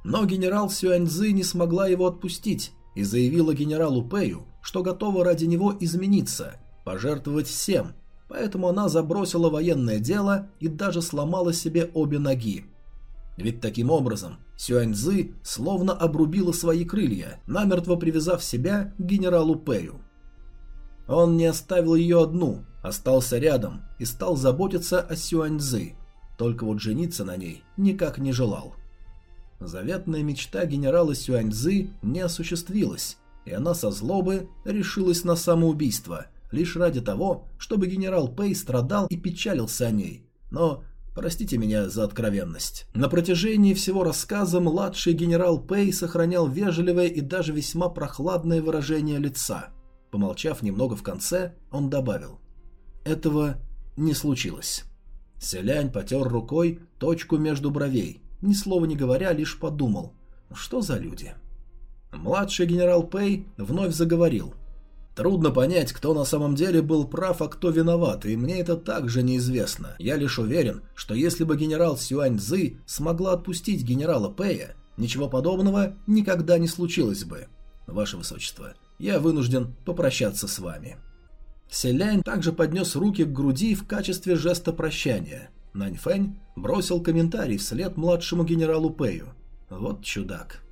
Speaker 1: Но генерал Сюаньзы не смогла его отпустить и заявила генералу Пэю, что готова ради него измениться, пожертвовать всем, поэтому она забросила военное дело и даже сломала себе обе ноги. Ведь таким образом Сюаньзы словно обрубила свои крылья, намертво привязав себя к генералу Пэю. Он не оставил ее одну, остался рядом и стал заботиться о Сюаньзы, только вот жениться на ней никак не желал. Заветная мечта генерала Сюаньзы не осуществилась, и она со злобы решилась на самоубийство, лишь ради того, чтобы генерал Пэй страдал и печалился о ней. Но Простите меня за откровенность. На протяжении всего рассказа младший генерал Пэй сохранял вежливое и даже весьма прохладное выражение лица. Помолчав немного в конце, он добавил. Этого не случилось. Селянь потер рукой точку между бровей. Ни слова не говоря, лишь подумал. Что за люди? Младший генерал Пэй вновь заговорил. Трудно понять, кто на самом деле был прав, а кто виноват, и мне это также неизвестно. Я лишь уверен, что если бы генерал Сюань Цзы смогла отпустить генерала Пэя, ничего подобного никогда не случилось бы. Ваше Высочество, я вынужден попрощаться с вами. Селянь также поднес руки к груди в качестве жеста прощания. Наньфэнь бросил комментарий вслед младшему генералу Пэю. Вот чудак.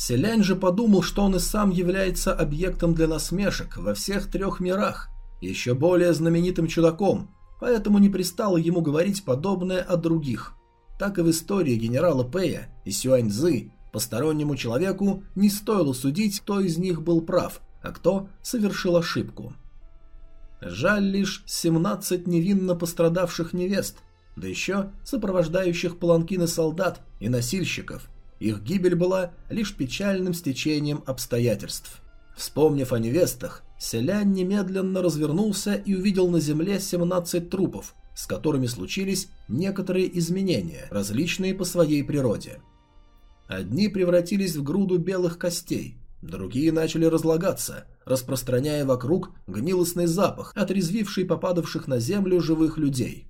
Speaker 1: Селянь же подумал, что он и сам является объектом для насмешек во всех трех мирах, еще более знаменитым чудаком, поэтому не пристало ему говорить подобное о других. Так и в истории генерала Пэя и Сюань Цзы постороннему человеку не стоило судить, кто из них был прав, а кто совершил ошибку. Жаль лишь 17 невинно пострадавших невест, да еще сопровождающих паланкины солдат и носильщиков – их гибель была лишь печальным стечением обстоятельств. Вспомнив о невестах, селянь немедленно развернулся и увидел на земле 17 трупов, с которыми случились некоторые изменения, различные по своей природе. Одни превратились в груду белых костей, другие начали разлагаться, распространяя вокруг гнилостный запах, отрезвивший попадавших на землю живых людей.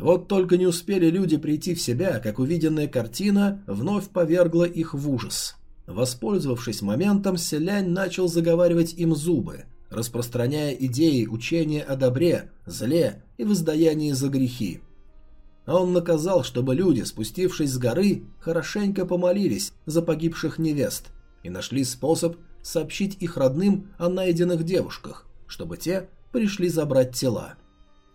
Speaker 1: Вот только не успели люди прийти в себя, как увиденная картина вновь повергла их в ужас. Воспользовавшись моментом, селянь начал заговаривать им зубы, распространяя идеи учения о добре, зле и воздаянии за грехи. Он наказал, чтобы люди, спустившись с горы, хорошенько помолились за погибших невест и нашли способ сообщить их родным о найденных девушках, чтобы те пришли забрать тела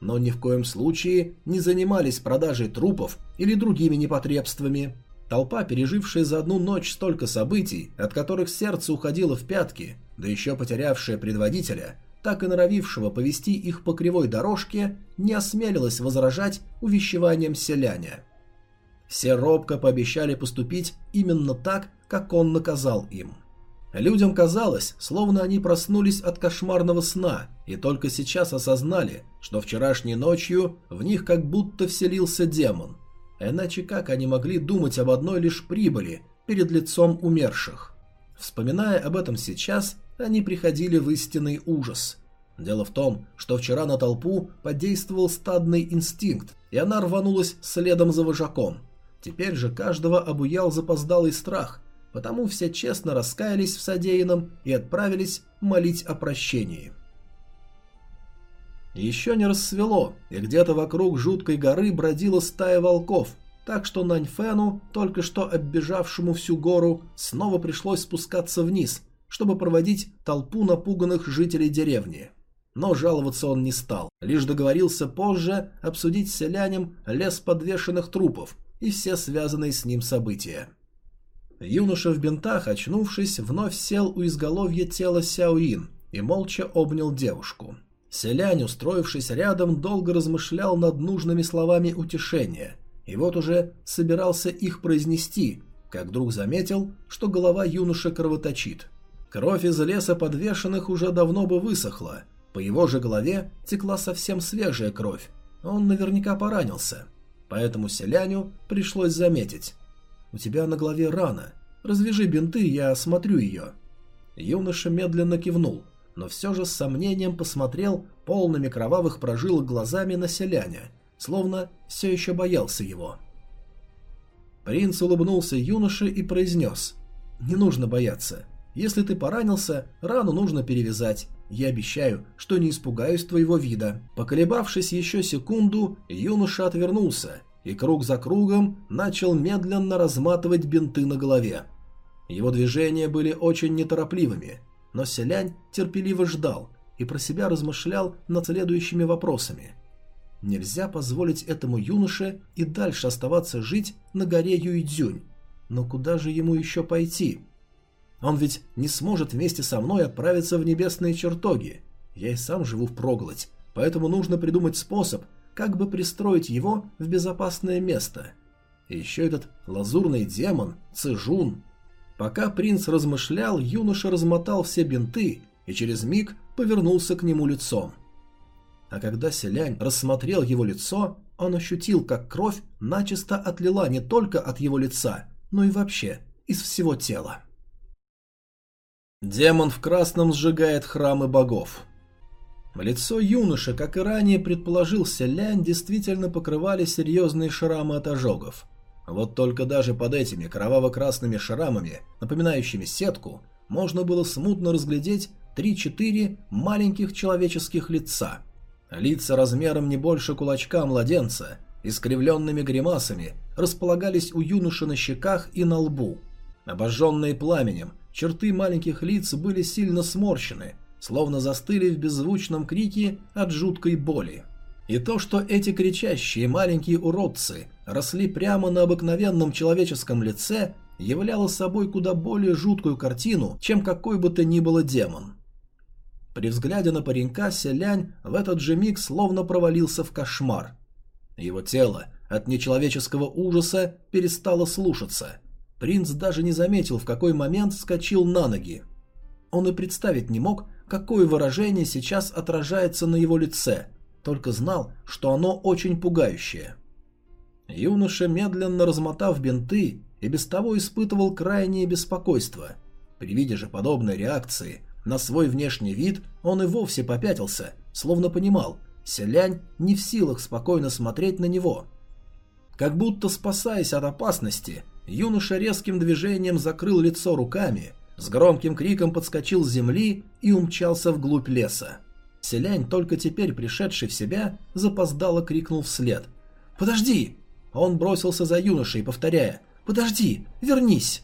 Speaker 1: но ни в коем случае не занимались продажей трупов или другими непотребствами. Толпа, пережившая за одну ночь столько событий, от которых сердце уходило в пятки, да еще потерявшая предводителя, так и норовившего повести их по кривой дорожке, не осмелилась возражать увещеванием селяня. Все робко пообещали поступить именно так, как он наказал им. Людям казалось, словно они проснулись от кошмарного сна и только сейчас осознали, что вчерашней ночью в них как будто вселился демон. Иначе как они могли думать об одной лишь прибыли перед лицом умерших? Вспоминая об этом сейчас, они приходили в истинный ужас. Дело в том, что вчера на толпу подействовал стадный инстинкт, и она рванулась следом за вожаком. Теперь же каждого обуял запоздалый страх, потому все честно раскаялись в содеянном и отправились молить о прощении. Еще не рассвело, и где-то вокруг жуткой горы бродила стая волков, так что Наньфену, только что оббежавшему всю гору, снова пришлось спускаться вниз, чтобы проводить толпу напуганных жителей деревни. Но жаловаться он не стал, лишь договорился позже обсудить с селянем лес подвешенных трупов и все связанные с ним события. Юноша в бинтах, очнувшись, вновь сел у изголовья тела Сяоин и молча обнял девушку. Селянь, устроившись рядом, долго размышлял над нужными словами утешения, и вот уже собирался их произнести, как вдруг заметил, что голова юноши кровоточит. Кровь из леса подвешенных уже давно бы высохла, по его же голове текла совсем свежая кровь, он наверняка поранился, поэтому селяню пришлось заметить. «У тебя на голове рана. Развяжи бинты, я осмотрю ее». Юноша медленно кивнул, но все же с сомнением посмотрел полными кровавых прожилок глазами на селяня, словно все еще боялся его. Принц улыбнулся юноше и произнес «Не нужно бояться. Если ты поранился, рану нужно перевязать. Я обещаю, что не испугаюсь твоего вида». Поколебавшись еще секунду, юноша отвернулся и круг за кругом начал медленно разматывать бинты на голове. Его движения были очень неторопливыми, но селянь терпеливо ждал и про себя размышлял над следующими вопросами. Нельзя позволить этому юноше и дальше оставаться жить на горе Юйдзюнь. Но куда же ему еще пойти? Он ведь не сможет вместе со мной отправиться в небесные чертоги. Я и сам живу в проголодь, поэтому нужно придумать способ, как бы пристроить его в безопасное место. И еще этот лазурный демон, Цижун. Пока принц размышлял, юноша размотал все бинты и через миг повернулся к нему лицом. А когда селянь рассмотрел его лицо, он ощутил, как кровь начисто отлила не только от его лица, но и вообще из всего тела. Демон в красном сжигает храмы богов. Лицо юноши, как и ранее предположил Селянь, действительно покрывали серьезные шрамы от ожогов. Вот только даже под этими кроваво-красными шрамами, напоминающими сетку, можно было смутно разглядеть 3-4 маленьких человеческих лица. Лица размером не больше кулачка младенца, искривленными гримасами, располагались у юноши на щеках и на лбу. Обожженные пламенем, черты маленьких лиц были сильно сморщены, словно застыли в беззвучном крике от жуткой боли. И то, что эти кричащие маленькие уродцы росли прямо на обыкновенном человеческом лице, являло собой куда более жуткую картину, чем какой бы то ни было демон. При взгляде на паренька Селянь в этот же миг словно провалился в кошмар. Его тело от нечеловеческого ужаса перестало слушаться. Принц даже не заметил, в какой момент вскочил на ноги. Он и представить не мог, какое выражение сейчас отражается на его лице, только знал, что оно очень пугающее. Юноша, медленно размотав бинты, и без того испытывал крайнее беспокойство. При виде же подобной реакции на свой внешний вид он и вовсе попятился, словно понимал, селянь не в силах спокойно смотреть на него. Как будто спасаясь от опасности, юноша резким движением закрыл лицо руками с громким криком подскочил с земли и умчался вглубь леса. Селянь, только теперь пришедший в себя, запоздало крикнул вслед. «Подожди!» Он бросился за юношей, повторяя «Подожди! Вернись!»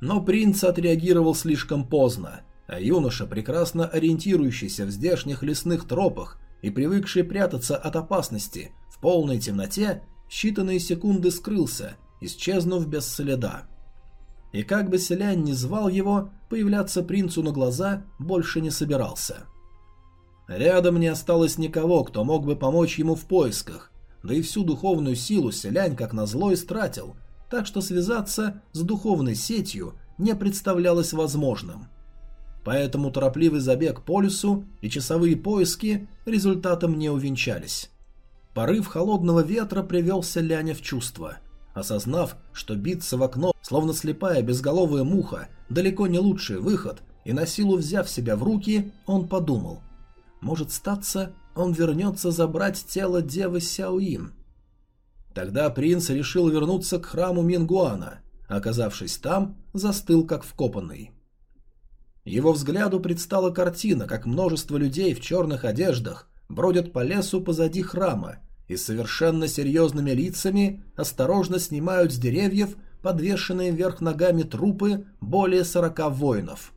Speaker 1: Но принц отреагировал слишком поздно, а юноша, прекрасно ориентирующийся в здешних лесных тропах и привыкший прятаться от опасности в полной темноте, считанные секунды скрылся, исчезнув без следа. И как бы селянь ни звал его, появляться принцу на глаза больше не собирался. Рядом не осталось никого, кто мог бы помочь ему в поисках, да и всю духовную силу селянь, как назло, истратил, так что связаться с духовной сетью не представлялось возможным. Поэтому торопливый забег по лесу и часовые поиски результатом не увенчались. Порыв холодного ветра привел селяня в чувство – Осознав, что биться в окно, словно слепая безголовая муха, далеко не лучший выход, и на силу взяв себя в руки, он подумал. Может статься, он вернется забрать тело девы Сяоин. Тогда принц решил вернуться к храму Мингуана, оказавшись там, застыл как вкопанный. Его взгляду предстала картина, как множество людей в черных одеждах бродят по лесу позади храма и совершенно серьезными лицами осторожно снимают с деревьев подвешенные вверх ногами трупы более сорока воинов.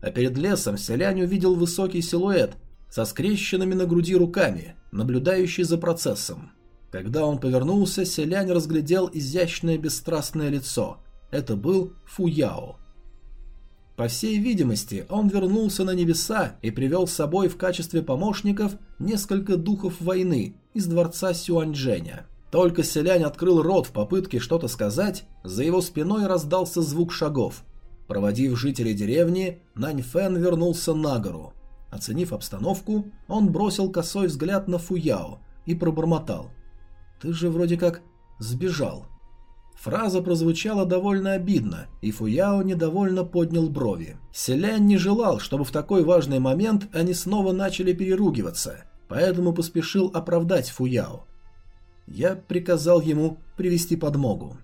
Speaker 1: А перед лесом селянь увидел высокий силуэт со скрещенными на груди руками, наблюдающий за процессом. Когда он повернулся, селянь разглядел изящное бесстрастное лицо. Это был Фуяо. По всей видимости, он вернулся на небеса и привел с собой в качестве помощников несколько духов войны из дворца Сюаньчжэня. Только селянь открыл рот в попытке что-то сказать, за его спиной раздался звук шагов. Проводив жителей деревни, Нань Фэн вернулся на гору. Оценив обстановку, он бросил косой взгляд на Фуяо и пробормотал. «Ты же вроде как сбежал». Фраза прозвучала довольно обидно, и Фуяо недовольно поднял брови. Селянь не желал, чтобы в такой важный момент они снова начали переругиваться, поэтому поспешил оправдать Фуяо. Я приказал ему привести подмогу.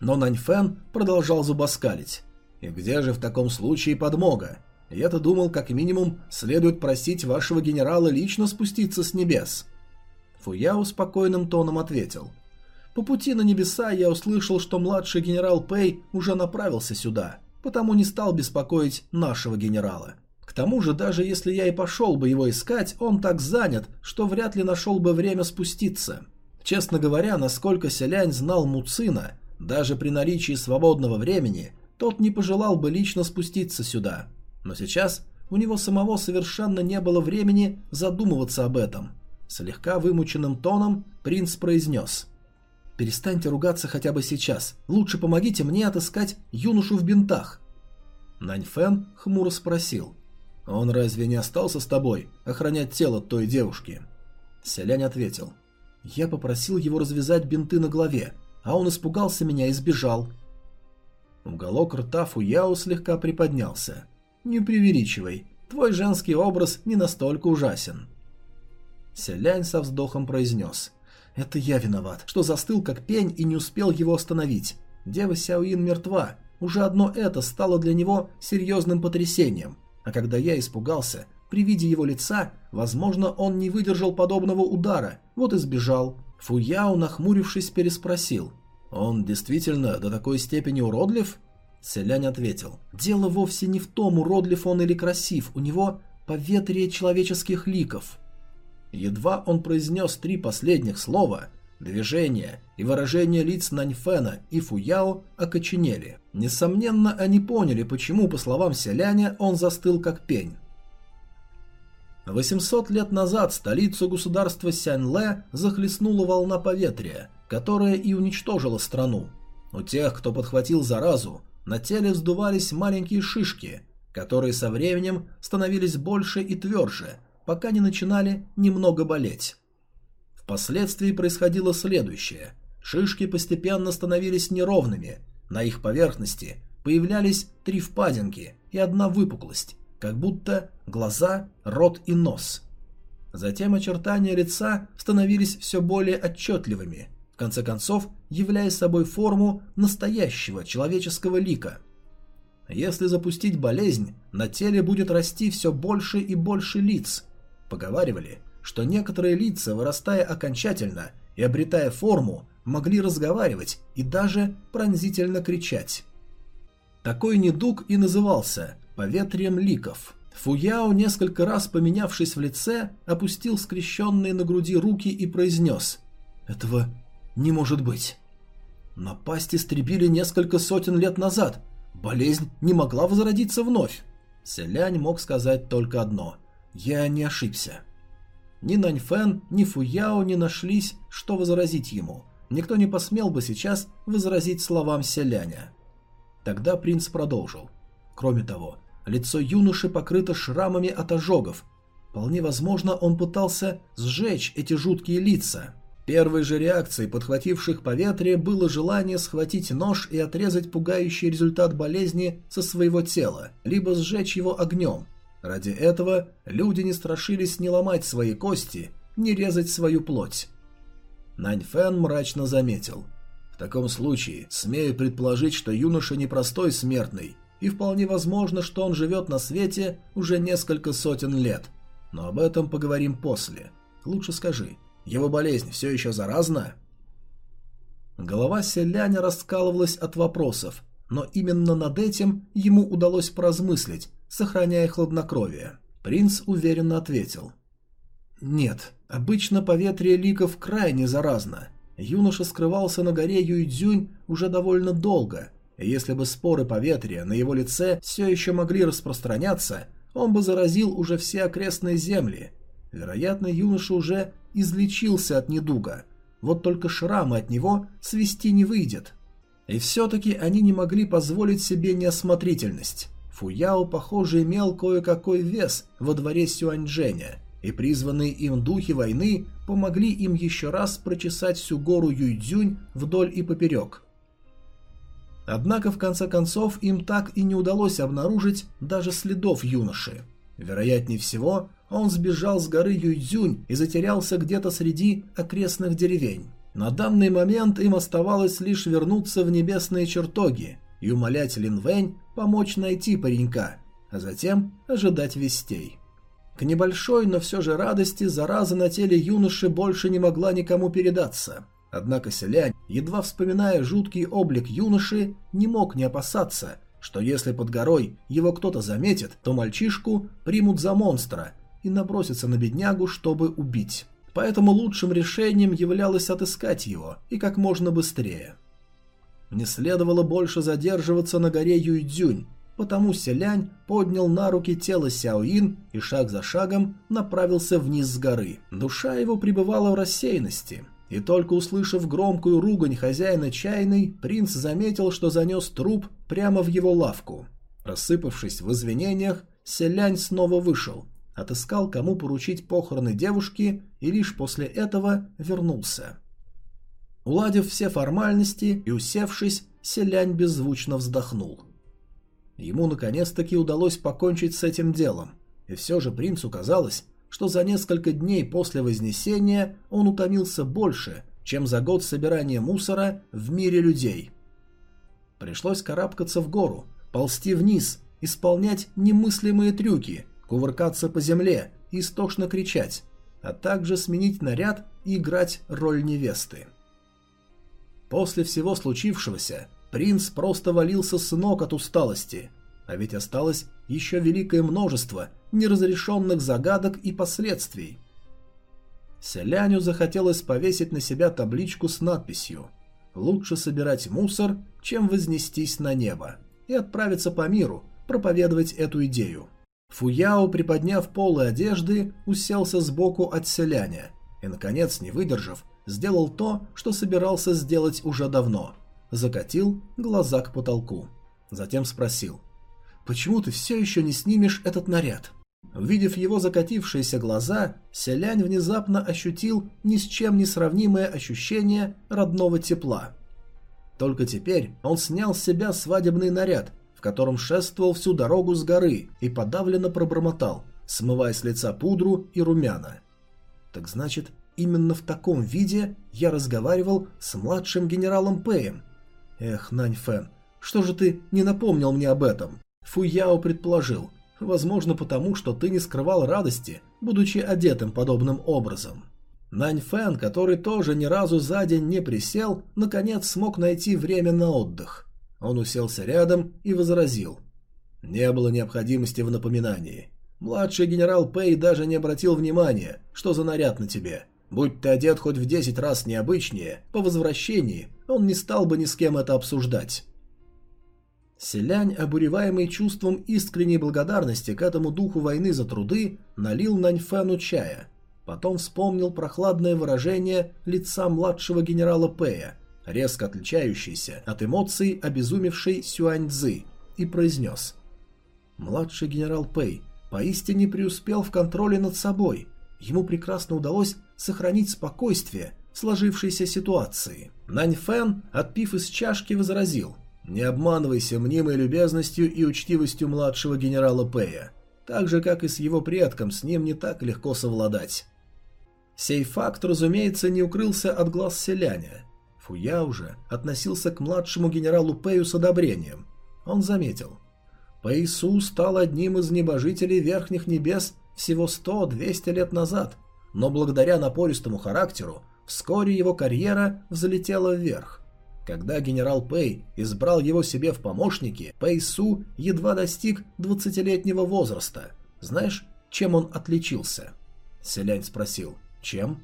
Speaker 1: Но Наньфэн продолжал зубоскалить. «И где же в таком случае подмога? Я-то думал, как минимум, следует просить вашего генерала лично спуститься с небес». Фуяо спокойным тоном ответил. По пути на небеса я услышал, что младший генерал Пэй уже направился сюда, потому не стал беспокоить нашего генерала. К тому же, даже если я и пошел бы его искать, он так занят, что вряд ли нашел бы время спуститься. Честно говоря, насколько Селянь знал Муцина, даже при наличии свободного времени, тот не пожелал бы лично спуститься сюда. Но сейчас у него самого совершенно не было времени задумываться об этом. Слегка вымученным тоном принц произнес. «Перестаньте ругаться хотя бы сейчас. Лучше помогите мне отыскать юношу в бинтах». Наньфэн хмуро спросил. «Он разве не остался с тобой охранять тело той девушки?» Селянь ответил. Я попросил его развязать бинты на голове, а он испугался меня и сбежал. Уголок рта Фуяо слегка приподнялся. «Не преувеличивай, твой женский образ не настолько ужасен». Селянь со вздохом произнес. «Это я виноват, что застыл как пень и не успел его остановить. Дева Сяоин мертва, уже одно это стало для него серьезным потрясением. А когда я испугался, при виде его лица, возможно, он не выдержал подобного удара, вот и сбежал. Фуяо, нахмурившись, переспросил. «Он действительно до такой степени уродлив?» Селянь ответил. «Дело вовсе не в том, уродлив он или красив, у него поветрие человеческих ликов». Едва он произнес три последних слова, движения и выражения лиц Наньфена и Фуяо окоченели. Несомненно, они поняли, почему, по словам Селяня, он застыл как пень. 800 лет назад столицу государства Сяньле захлестнула волна поветрия, которая и уничтожила страну. У тех, кто подхватил заразу, на теле вздувались маленькие шишки, которые со временем становились больше и тверже, пока не начинали немного болеть. Впоследствии происходило следующее. Шишки постепенно становились неровными, на их поверхности появлялись три впадинки и одна выпуклость, как будто глаза, рот и нос. Затем очертания лица становились все более отчетливыми, в конце концов являя собой форму настоящего человеческого лика. Если запустить болезнь, на теле будет расти все больше и больше лиц. Поговаривали, что некоторые лица, вырастая окончательно и обретая форму, могли разговаривать и даже пронзительно кричать. Такой недуг и назывался поветрием ликов. Фуяо, несколько раз поменявшись в лице, опустил скрещенные на груди руки и произнес «Этого не может быть». Напасть истребили несколько сотен лет назад. Болезнь не могла возродиться вновь. Селянь мог сказать только одно «Я не ошибся». Ни Наньфэн, ни Фуяо не нашлись, что возразить ему. Никто не посмел бы сейчас возразить словам селяня. Тогда принц продолжил. Кроме того, Лицо юноши покрыто шрамами от ожогов. Вполне возможно, он пытался сжечь эти жуткие лица. Первой же реакцией подхвативших поветрие было желание схватить нож и отрезать пугающий результат болезни со своего тела, либо сжечь его огнем. Ради этого люди не страшились не ломать свои кости, не резать свою плоть. Нань Фэн мрачно заметил. В таком случае, смею предположить, что юноша непростой смертный, и вполне возможно, что он живет на свете уже несколько сотен лет. Но об этом поговорим после. Лучше скажи, его болезнь все еще заразна? Голова селяня раскалывалась от вопросов, но именно над этим ему удалось поразмыслить, сохраняя хладнокровие. Принц уверенно ответил. «Нет, обычно поветрие ликов крайне заразно. Юноша скрывался на горе Юйдзюнь уже довольно долго, если бы споры поветрия на его лице все еще могли распространяться, он бы заразил уже все окрестные земли. Вероятно, юноша уже излечился от недуга. Вот только шрамы от него свести не выйдет. И все-таки они не могли позволить себе неосмотрительность. Фуяо, похоже, имел кое-какой вес во дворе Сюаньчжэня, и призванные им духи войны помогли им еще раз прочесать всю гору Юйдзюнь вдоль и поперек – Однако, в конце концов, им так и не удалось обнаружить даже следов юноши. Вероятнее всего, он сбежал с горы Юйцзюнь и затерялся где-то среди окрестных деревень. На данный момент им оставалось лишь вернуться в небесные чертоги и умолять Лин Вэнь помочь найти паренька, а затем ожидать вестей. К небольшой, но все же радости зараза на теле юноши больше не могла никому передаться. Однако селянь, едва вспоминая жуткий облик юноши, не мог не опасаться, что если под горой его кто-то заметит, то мальчишку примут за монстра и набросятся на беднягу, чтобы убить. Поэтому лучшим решением являлось отыскать его и как можно быстрее. Не следовало больше задерживаться на горе Юйдзюнь, потому Селянь поднял на руки тело Сяоин и шаг за шагом направился вниз с горы. Душа его пребывала в рассеянности, и только услышав громкую ругань хозяина чайной, принц заметил, что занес труп прямо в его лавку. Рассыпавшись в извинениях, Селянь снова вышел, отыскал, кому поручить похороны девушки, и лишь после этого вернулся. Уладив все формальности и усевшись, Селянь беззвучно вздохнул. Ему наконец-таки удалось покончить с этим делом, и все же принцу казалось, что за несколько дней после Вознесения он утомился больше, чем за год собирания мусора в мире людей. Пришлось карабкаться в гору, ползти вниз, исполнять немыслимые трюки, кувыркаться по земле и истошно кричать, а также сменить наряд и играть роль невесты. После всего случившегося принц просто валился с ног от усталости, а ведь осталось еще великое множество неразрешенных загадок и последствий. Селяню захотелось повесить на себя табличку с надписью «Лучше собирать мусор, чем вознестись на небо» и отправиться по миру, проповедовать эту идею. Фуяо, приподняв полы одежды, уселся сбоку от селяня и, наконец, не выдержав, сделал то, что собирался сделать уже давно. Закатил глаза к потолку. Затем спросил. «Почему ты все еще не снимешь этот наряд?» Увидев его закатившиеся глаза, селянь внезапно ощутил ни с чем не сравнимое ощущение родного тепла. Только теперь он снял с себя свадебный наряд, в котором шествовал всю дорогу с горы и подавленно пробормотал, смывая с лица пудру и румяна. Так значит, именно в таком виде я разговаривал с младшим генералом Пэем. Эх, Нань Фэн, что же ты не напомнил мне об этом? Фуяо предположил, возможно потому, что ты не скрывал радости, будучи одетым подобным образом. Нань Фэн, который тоже ни разу за день не присел, наконец смог найти время на отдых. Он уселся рядом и возразил. Не было необходимости в напоминании. Младший генерал Пэй даже не обратил внимания, что за наряд на тебе. Будь ты одет хоть в десять раз необычнее, по возвращении он не стал бы ни с кем это обсуждать. Селянь, обуреваемый чувством искренней благодарности к этому духу войны за труды, налил Наньфену чая. Потом вспомнил прохладное выражение лица младшего генерала Пэя, резко отличающийся от эмоций обезумевшей Сюаньцзы, и произнес. «Младший генерал Пэй поистине преуспел в контроле над собой. Ему прекрасно удалось сохранить спокойствие в сложившейся ситуации». Наньфэн, отпив из чашки, возразил – не обманывайся мнимой любезностью и учтивостью младшего генерала Пэя. Так же, как и с его предком, с ним не так легко совладать. Сей факт, разумеется, не укрылся от глаз селяня. Фуя уже относился к младшему генералу Пэю с одобрением. Он заметил. Пэйсу стал одним из небожителей верхних небес всего 100-200 лет назад, но благодаря напористому характеру вскоре его карьера взлетела вверх. Когда генерал Пэй избрал его себе в помощники, Пэй Су едва достиг двадцатилетнего возраста. Знаешь, чем он отличился? Селянь спросил. Чем?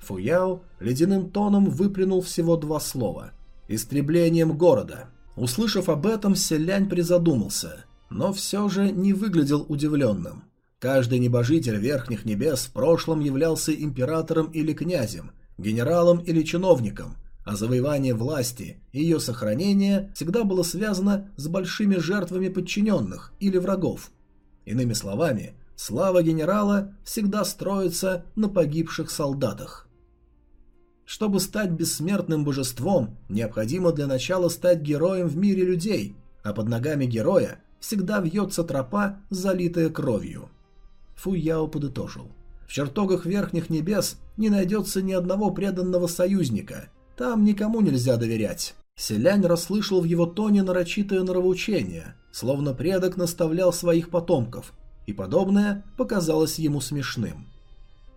Speaker 1: Фуяо ледяным тоном выплюнул всего два слова. Истреблением города. Услышав об этом, Селянь призадумался, но все же не выглядел удивленным. Каждый небожитель верхних небес в прошлом являлся императором или князем, генералом или чиновником, а завоевание власти и ее сохранение всегда было связано с большими жертвами подчиненных или врагов. Иными словами, слава генерала всегда строится на погибших солдатах. Чтобы стать бессмертным божеством, необходимо для начала стать героем в мире людей, а под ногами героя всегда вьется тропа, залитая кровью. Фу Яо подытожил. В чертогах верхних небес не найдется ни одного преданного союзника, там никому нельзя доверять. Селянь расслышал в его тоне нарочитое нравоучение, словно предок наставлял своих потомков. и подобное показалось ему смешным.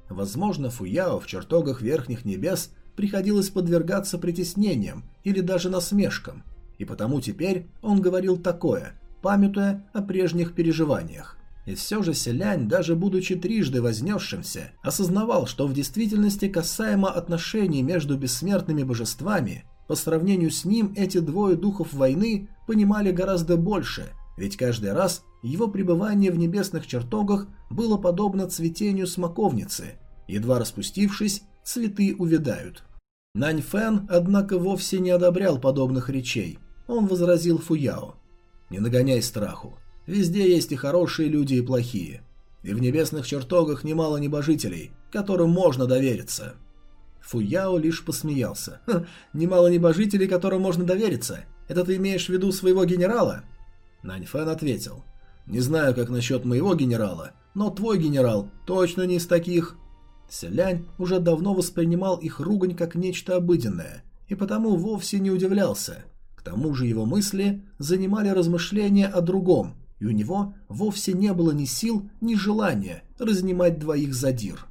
Speaker 1: Возможно, Фуяо в чертогах Верхних Небес приходилось подвергаться притеснениям или даже насмешкам, и потому теперь он говорил такое, памятуя о прежних переживаниях. И все же Селянь, даже будучи трижды вознесшимся, осознавал, что в действительности касаемо отношений между бессмертными божествами, по сравнению с ним эти двое духов войны понимали гораздо больше, ведь каждый раз его пребывание в небесных чертогах было подобно цветению смоковницы. Едва распустившись, цветы увядают. Нань Фэн, однако, вовсе не одобрял подобных речей. Он возразил Фуяо. «Не нагоняй страху. Везде есть и хорошие люди, и плохие. И в небесных чертогах немало небожителей, которым можно довериться. Фуяо лишь посмеялся. «Ха, немало небожителей, которым можно довериться? Это ты имеешь в виду своего генерала? Наньфэн ответил. Не знаю, как насчет моего генерала, но твой генерал точно не из таких. Селянь уже давно воспринимал их ругань как нечто обыденное, и потому вовсе не удивлялся. К тому же его мысли занимали размышления о другом, и у него вовсе не было ни сил, ни желания разнимать двоих задир.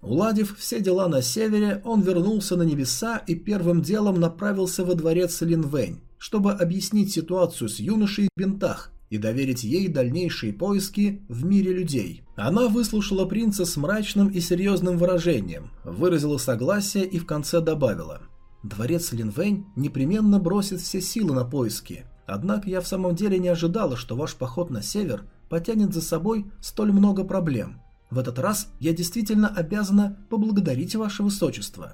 Speaker 1: Уладив все дела на севере, он вернулся на небеса и первым делом направился во дворец Линвэнь, чтобы объяснить ситуацию с юношей в бинтах и доверить ей дальнейшие поиски в мире людей. Она выслушала принца с мрачным и серьезным выражением, выразила согласие и в конце добавила «Дворец Линвэнь непременно бросит все силы на поиски, Однако я в самом деле не ожидала, что ваш поход на север потянет за собой столь много проблем. В этот раз я действительно обязана поблагодарить ваше высочество».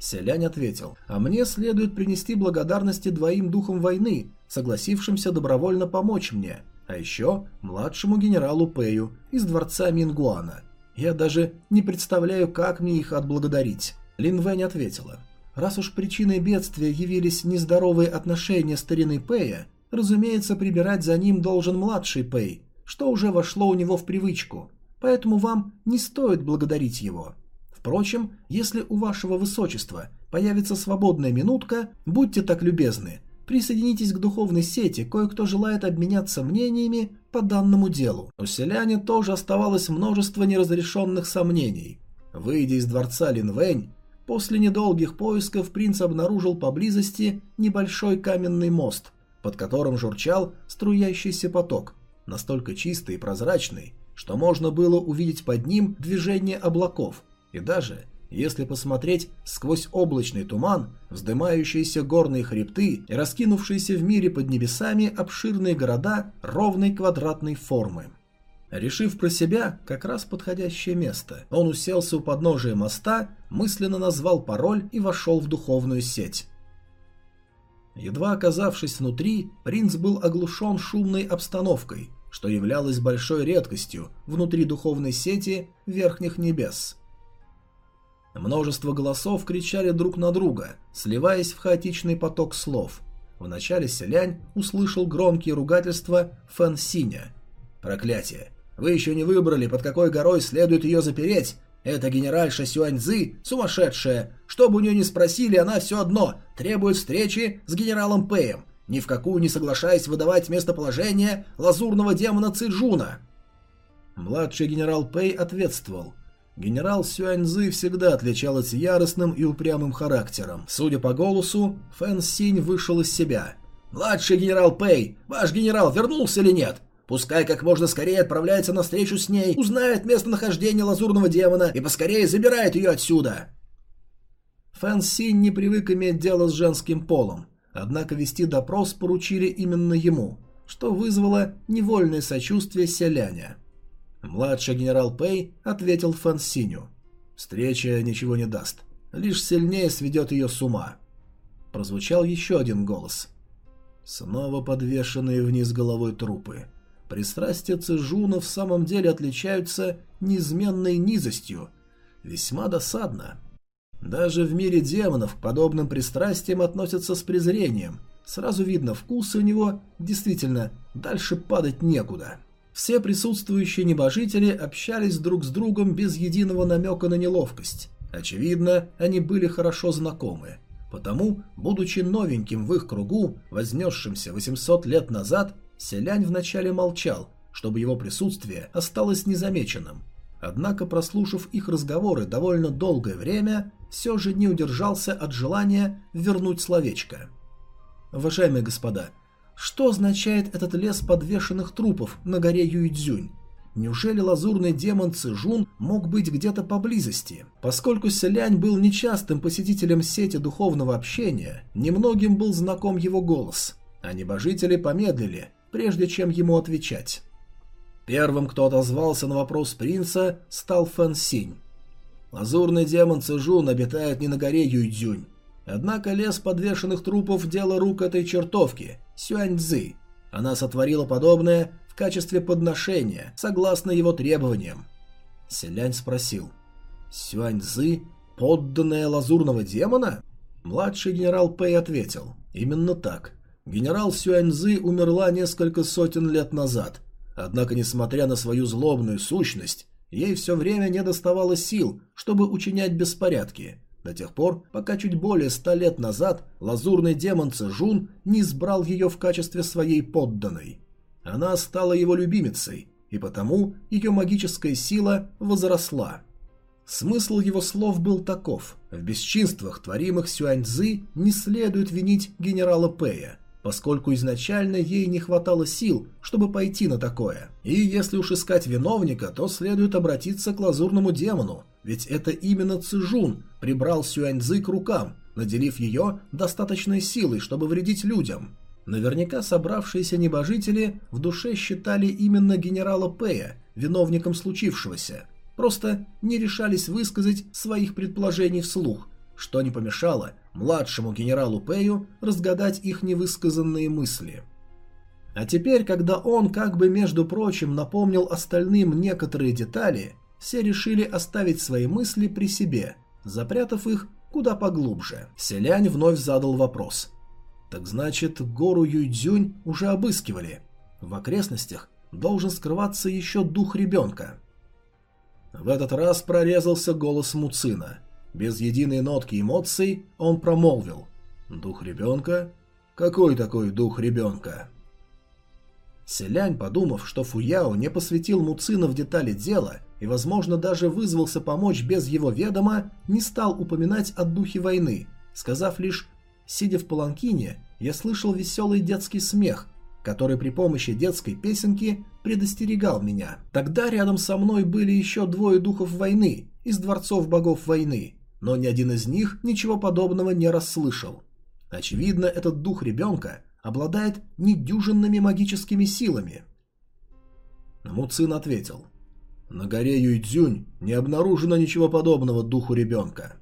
Speaker 1: Селянь ответил, «А мне следует принести благодарности двоим духам войны, согласившимся добровольно помочь мне, а еще младшему генералу Пэю из дворца Мингуана. Я даже не представляю, как мне их отблагодарить». Лин Вэнь ответила, Раз уж причиной бедствия явились нездоровые отношения старины Пэя, разумеется, прибирать за ним должен младший Пэй, что уже вошло у него в привычку, поэтому вам не стоит благодарить его. Впрочем, если у вашего высочества появится свободная минутка, будьте так любезны, присоединитесь к духовной сети, кое-кто желает обменяться мнениями по данному делу. У селяне тоже оставалось множество неразрешенных сомнений. Выйдя из дворца Линвэнь, После недолгих поисков принц обнаружил поблизости небольшой каменный мост, под которым журчал струящийся поток, настолько чистый и прозрачный, что можно было увидеть под ним движение облаков, и даже, если посмотреть сквозь облачный туман, вздымающиеся горные хребты и раскинувшиеся в мире под небесами обширные города ровной квадратной формы. Решив про себя как раз подходящее место, он уселся у подножия моста, мысленно назвал пароль и вошел в духовную сеть. Едва оказавшись внутри, принц был оглушен шумной обстановкой, что являлось большой редкостью внутри духовной сети верхних небес. Множество голосов кричали друг на друга, сливаясь в хаотичный поток слов. Вначале селянь услышал громкие ругательства Фэн Синя. «Проклятие! Вы еще не выбрали, под какой горой следует ее запереть. Это генеральша Сюаньзы, сумасшедшая. Что бы у нее ни спросили, она все одно требует встречи с генералом Пэем, ни в какую не соглашаясь выдавать местоположение лазурного демона Цзуна. Младший генерал Пэй ответствовал. Генерал Сюаньзы всегда отличалась яростным и упрямым характером. Судя по голосу, Фэн Синь вышел из себя. «Младший генерал Пэй, ваш генерал вернулся или нет? Пускай как можно скорее отправляется на встречу с ней, узнает местонахождение лазурного демона и поскорее забирает ее отсюда. Фэн Синь не привык иметь дело с женским полом, однако вести допрос поручили именно ему, что вызвало невольное сочувствие селяня. Младший генерал Пэй ответил Фэн Синю. «Встреча ничего не даст, лишь сильнее сведет ее с ума». Прозвучал еще один голос. Снова подвешенные вниз головой трупы. Пристрастия Цзжуна в самом деле отличаются неизменной низостью. Весьма досадно. Даже в мире демонов к подобным пристрастиям относятся с презрением. Сразу видно, вкусы у него действительно дальше падать некуда. Все присутствующие небожители общались друг с другом без единого намека на неловкость. Очевидно, они были хорошо знакомы. Потому, будучи новеньким в их кругу, вознесшимся 800 лет назад, Селянь вначале молчал, чтобы его присутствие осталось незамеченным. Однако, прослушав их разговоры довольно долгое время, все же не удержался от желания вернуть словечко. «Уважаемые господа, что означает этот лес подвешенных трупов на горе Юйцзюнь? Неужели лазурный демон Цижун мог быть где-то поблизости? Поскольку Селянь был нечастым посетителем сети духовного общения, немногим был знаком его голос, а небожители помедлили, прежде чем ему отвечать. Первым, кто отозвался на вопрос принца, стал Фэн Синь. Лазурный демон Цижун обитает не на горе Юйдзюнь. Однако лес подвешенных трупов – дело рук этой чертовки, Сюаньцзы. Она сотворила подобное качестве подношения, согласно его требованиям. Селянь спросил. «Сюаньзы – подданная лазурного демона?» Младший генерал Пэй ответил. «Именно так. Генерал Сюаньзы умерла несколько сотен лет назад. Однако, несмотря на свою злобную сущность, ей все время не доставало сил, чтобы учинять беспорядки, до тех пор, пока чуть более ста лет назад лазурный демон Цежун не избрал ее в качестве своей подданной. Она стала его любимицей, и потому ее магическая сила возросла. Смысл его слов был таков. В бесчинствах, творимых Сюаньцзы, не следует винить генерала Пэя, поскольку изначально ей не хватало сил, чтобы пойти на такое. И если уж искать виновника, то следует обратиться к лазурному демону, ведь это именно Цижун прибрал Сюаньцзы к рукам, наделив ее достаточной силой, чтобы вредить людям. Наверняка собравшиеся небожители в душе считали именно генерала Пэя виновником случившегося, просто не решались высказать своих предположений вслух, что не помешало младшему генералу Пэю разгадать их невысказанные мысли. А теперь, когда он, как бы между прочим, напомнил остальным некоторые детали, все решили оставить свои мысли при себе, запрятав их куда поглубже. Селянь вновь задал вопрос – так значит, гору Юйдзюнь уже обыскивали. В окрестностях должен скрываться еще дух ребенка. В этот раз прорезался голос Муцина. Без единой нотки эмоций он промолвил. «Дух ребенка? Какой такой дух ребенка?» Селянь, подумав, что Фуяо не посвятил Муцина в детали дела и, возможно, даже вызвался помочь без его ведома, не стал упоминать о духе войны, сказав лишь Сидя в паланкине, я слышал веселый детский смех, который при помощи детской песенки предостерегал меня. Тогда рядом со мной были еще двое духов войны из дворцов богов войны, но ни один из них ничего подобного не расслышал. Очевидно, этот дух ребенка обладает недюжинными магическими силами. Муцин ответил. На горе Юйцзюнь не обнаружено ничего подобного духу ребенка.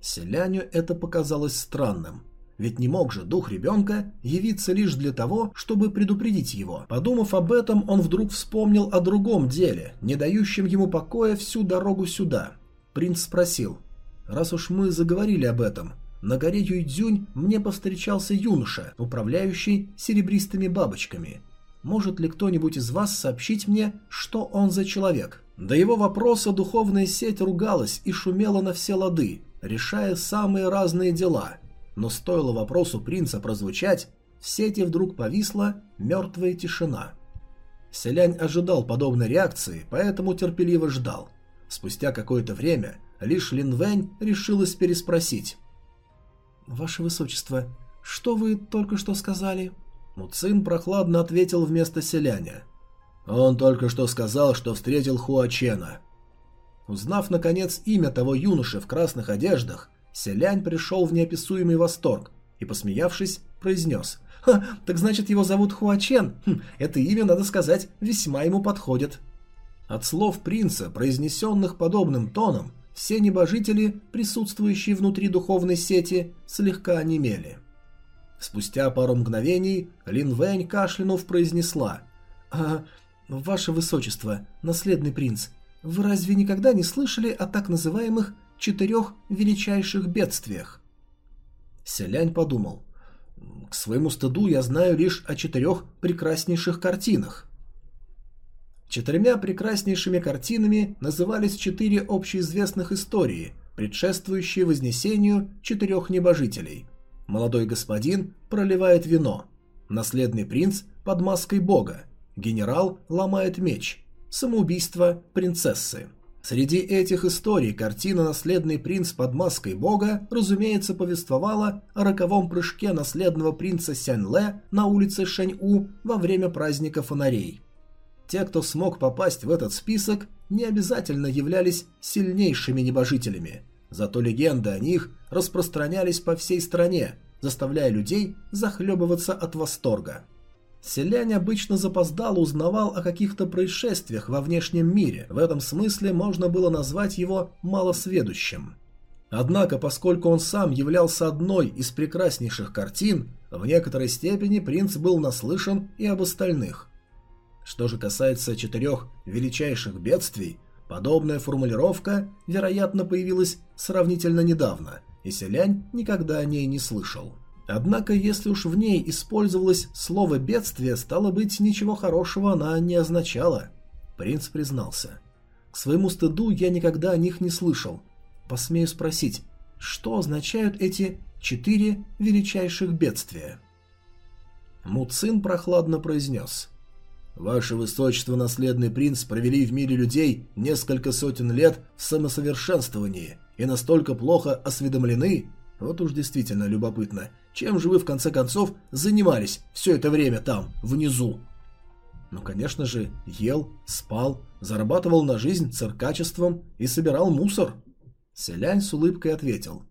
Speaker 1: Селяню это показалось странным – ведь не мог же дух ребенка явиться лишь для того, чтобы предупредить его. Подумав об этом, он вдруг вспомнил о другом деле, не дающем ему покоя всю дорогу сюда. Принц спросил, «Раз уж мы заговорили об этом, на горе Юйдзюнь мне повстречался юноша, управляющий серебристыми бабочками. Может ли кто-нибудь из вас сообщить мне, что он за человек?» До его вопроса духовная сеть ругалась и шумела на все лады, решая самые разные дела – но стоило вопросу принца прозвучать, в сети вдруг повисла мертвая тишина. Селянь ожидал подобной реакции, поэтому терпеливо ждал. Спустя какое-то время лишь Линвэнь решилась переспросить. «Ваше Высочество, что вы только что сказали?» Муцин прохладно ответил вместо селяня. «Он только что сказал, что встретил Хуачена». Узнав, наконец, имя того юноши в красных одеждах, Селянь пришел в неописуемый восторг и, посмеявшись, произнес «Ха, так значит его зовут Хуачен? Хм, это имя, надо сказать, весьма ему подходит». От слов принца, произнесенных подобным тоном, все небожители, присутствующие внутри духовной сети, слегка онемели. Спустя пару мгновений Лин Вэнь, кашлянув, произнесла «А, ваше высочество, наследный принц, вы разве никогда не слышали о так называемых четырех величайших бедствиях. Селянь подумал. К своему стыду я знаю лишь о четырех прекраснейших картинах. Четырьмя прекраснейшими картинами назывались четыре общеизвестных истории, предшествующие вознесению четырех небожителей. Молодой господин проливает вино, наследный принц под маской бога, Генерал ломает меч. Самоубийство принцессы. Среди этих историй картина «Наследный принц под маской бога» разумеется повествовала о роковом прыжке наследного принца Сяньле на улице Шэнь-У во время праздника фонарей. Те, кто смог попасть в этот список, не обязательно являлись сильнейшими небожителями, зато легенды о них распространялись по всей стране, заставляя людей захлебываться от восторга. Селянь обычно запоздало узнавал о каких-то происшествиях во внешнем мире, в этом смысле можно было назвать его малосведущим. Однако, поскольку он сам являлся одной из прекраснейших картин, в некоторой степени принц был наслышан и об остальных. Что же касается четырех величайших бедствий, подобная формулировка, вероятно, появилась сравнительно недавно, и Селянь никогда о ней не слышал. Однако, если уж в ней использовалось слово «бедствие», стало быть, ничего хорошего она не означала. Принц признался. К своему стыду я никогда о них не слышал. Посмею спросить, что означают эти четыре величайших бедствия? Муцин прохладно произнес. «Ваше Высочество, наследный принц, провели в мире людей несколько сотен лет в самосовершенствовании и настолько плохо осведомлены, вот уж действительно любопытно, чем же вы в конце концов занимались все это время там, внизу? Ну, конечно же, ел, спал, зарабатывал на жизнь циркачеством и собирал мусор. Селянь с улыбкой ответил.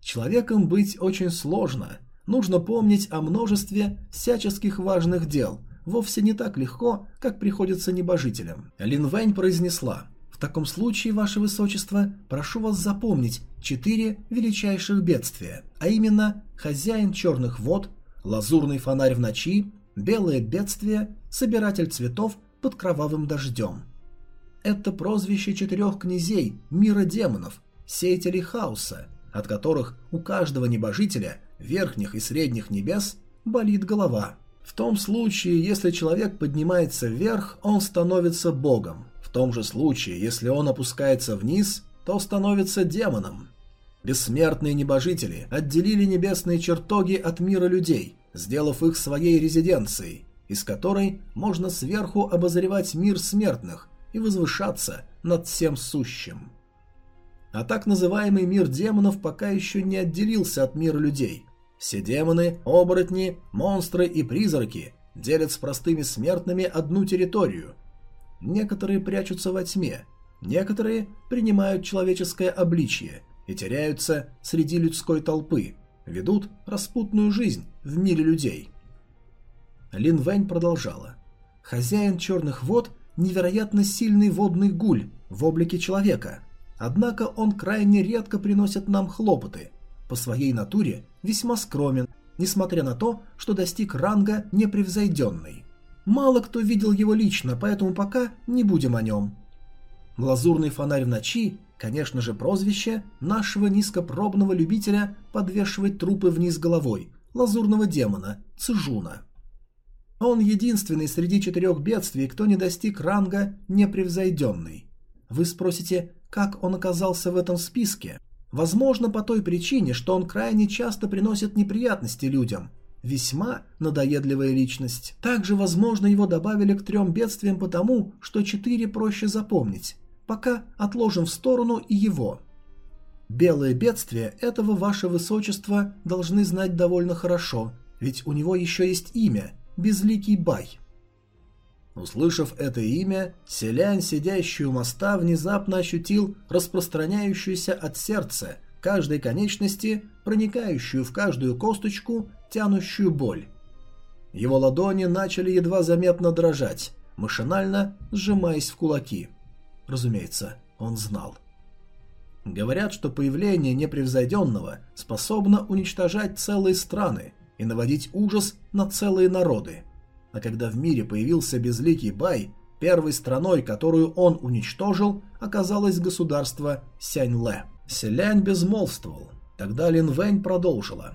Speaker 1: Человеком быть очень сложно. Нужно помнить о множестве всяческих важных дел. Вовсе не так легко, как приходится небожителям. Лин Вэнь произнесла таком случае, ваше высочество, прошу вас запомнить четыре величайших бедствия, а именно хозяин черных вод, лазурный фонарь в ночи, белое бедствие, собиратель цветов под кровавым дождем. Это прозвище четырех князей мира демонов, сеятелей хаоса, от которых у каждого небожителя верхних и средних небес болит голова. В том случае, если человек поднимается вверх, он становится богом, том же случае, если он опускается вниз, то становится демоном. Бессмертные небожители отделили небесные чертоги от мира людей, сделав их своей резиденцией, из которой можно сверху обозревать мир смертных и возвышаться над всем сущим. А так называемый мир демонов пока еще не отделился от мира людей. Все демоны, оборотни, монстры и призраки делят с простыми смертными одну территорию, Некоторые прячутся во тьме, некоторые принимают человеческое обличье и теряются среди людской толпы, ведут распутную жизнь в мире людей. Лин Вэнь продолжала. Хозяин черных вод – невероятно сильный водный гуль в облике человека, однако он крайне редко приносит нам хлопоты. По своей натуре весьма скромен, несмотря на то, что достиг ранга непревзойденный. Мало кто видел его лично, поэтому пока не будем о нем. Лазурный фонарь в ночи, конечно же, прозвище нашего низкопробного любителя подвешивать трупы вниз головой, лазурного демона, Цижуна. Он единственный среди четырех бедствий, кто не достиг ранга непревзойденный. Вы спросите, как он оказался в этом списке? Возможно, по той причине, что он крайне часто приносит неприятности людям – Весьма надоедливая личность. Также, возможно, его добавили к трем бедствиям потому, что четыре проще запомнить. Пока отложим в сторону и его. Белое бедствие этого ваше высочество должны знать довольно хорошо, ведь у него еще есть имя – Безликий Бай. Услышав это имя, селянь, сидящий у моста, внезапно ощутил распространяющуюся от сердца каждой конечности, проникающую в каждую косточку тянущую боль. Его ладони начали едва заметно дрожать, машинально сжимаясь в кулаки. Разумеется, он знал. Говорят, что появление непревзойденного способно уничтожать целые страны и наводить ужас на целые народы. А когда в мире появился безликий Бай, первой страной, которую он уничтожил, оказалось государство Сяньле. Селянь безмолвствовал. Тогда Лин Вэнь продолжила.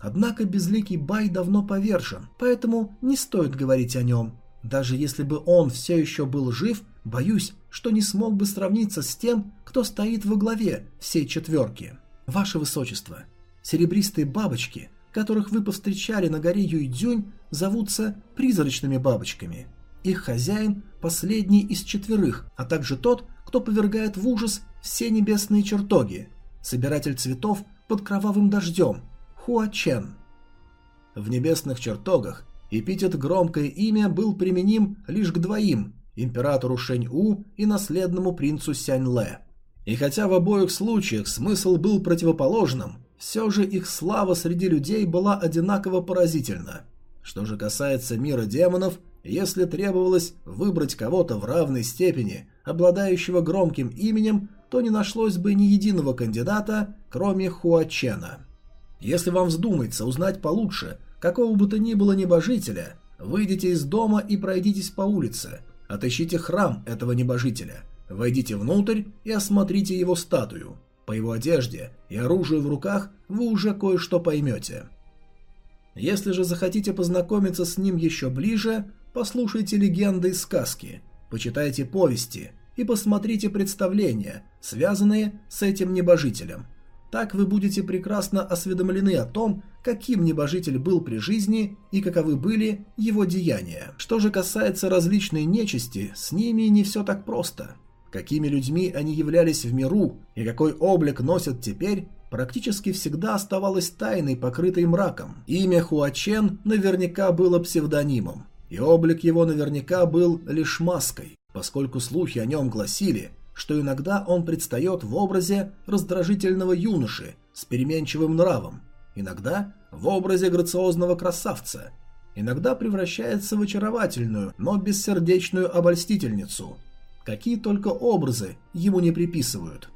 Speaker 1: Однако безликий Бай давно повержен, поэтому не стоит говорить о нем. Даже если бы он все еще был жив, боюсь, что не смог бы сравниться с тем, кто стоит во главе всей четверки. Ваше Высочество, серебристые бабочки, которых вы повстречали на горе Юйдзюнь, зовутся призрачными бабочками. Их хозяин – последний из четверых, а также тот, кто повергает в ужас все небесные чертоги. Собиратель цветов под кровавым дождем – Хуачен. В небесных чертогах эпитет «громкое имя» был применим лишь к двоим – императору Шэнь-У и наследному принцу Сянь-Ле. И хотя в обоих случаях смысл был противоположным, все же их слава среди людей была одинаково поразительна. Что же касается мира демонов, если требовалось выбрать кого-то в равной степени, обладающего громким именем, то не нашлось бы ни единого кандидата, кроме Хуачена. Если вам вздумается узнать получше какого бы то ни было небожителя, выйдите из дома и пройдитесь по улице, отыщите храм этого небожителя, войдите внутрь и осмотрите его статую. По его одежде и оружию в руках вы уже кое-что поймете. Если же захотите познакомиться с ним еще ближе, послушайте легенды и сказки, почитайте повести и посмотрите представления, связанные с этим небожителем. Так вы будете прекрасно осведомлены о том, каким небожитель был при жизни и каковы были его деяния. Что же касается различной нечисти, с ними не все так просто. Какими людьми они являлись в миру и какой облик носят теперь, практически всегда оставалось тайной, покрытой мраком. Имя Хуачен наверняка было псевдонимом, и облик его наверняка был лишь маской, поскольку слухи о нем гласили, что иногда он предстает в образе раздражительного юноши с переменчивым нравом, иногда в образе грациозного красавца, иногда превращается в очаровательную, но бессердечную обольстительницу – Какие только образы ему не приписывают.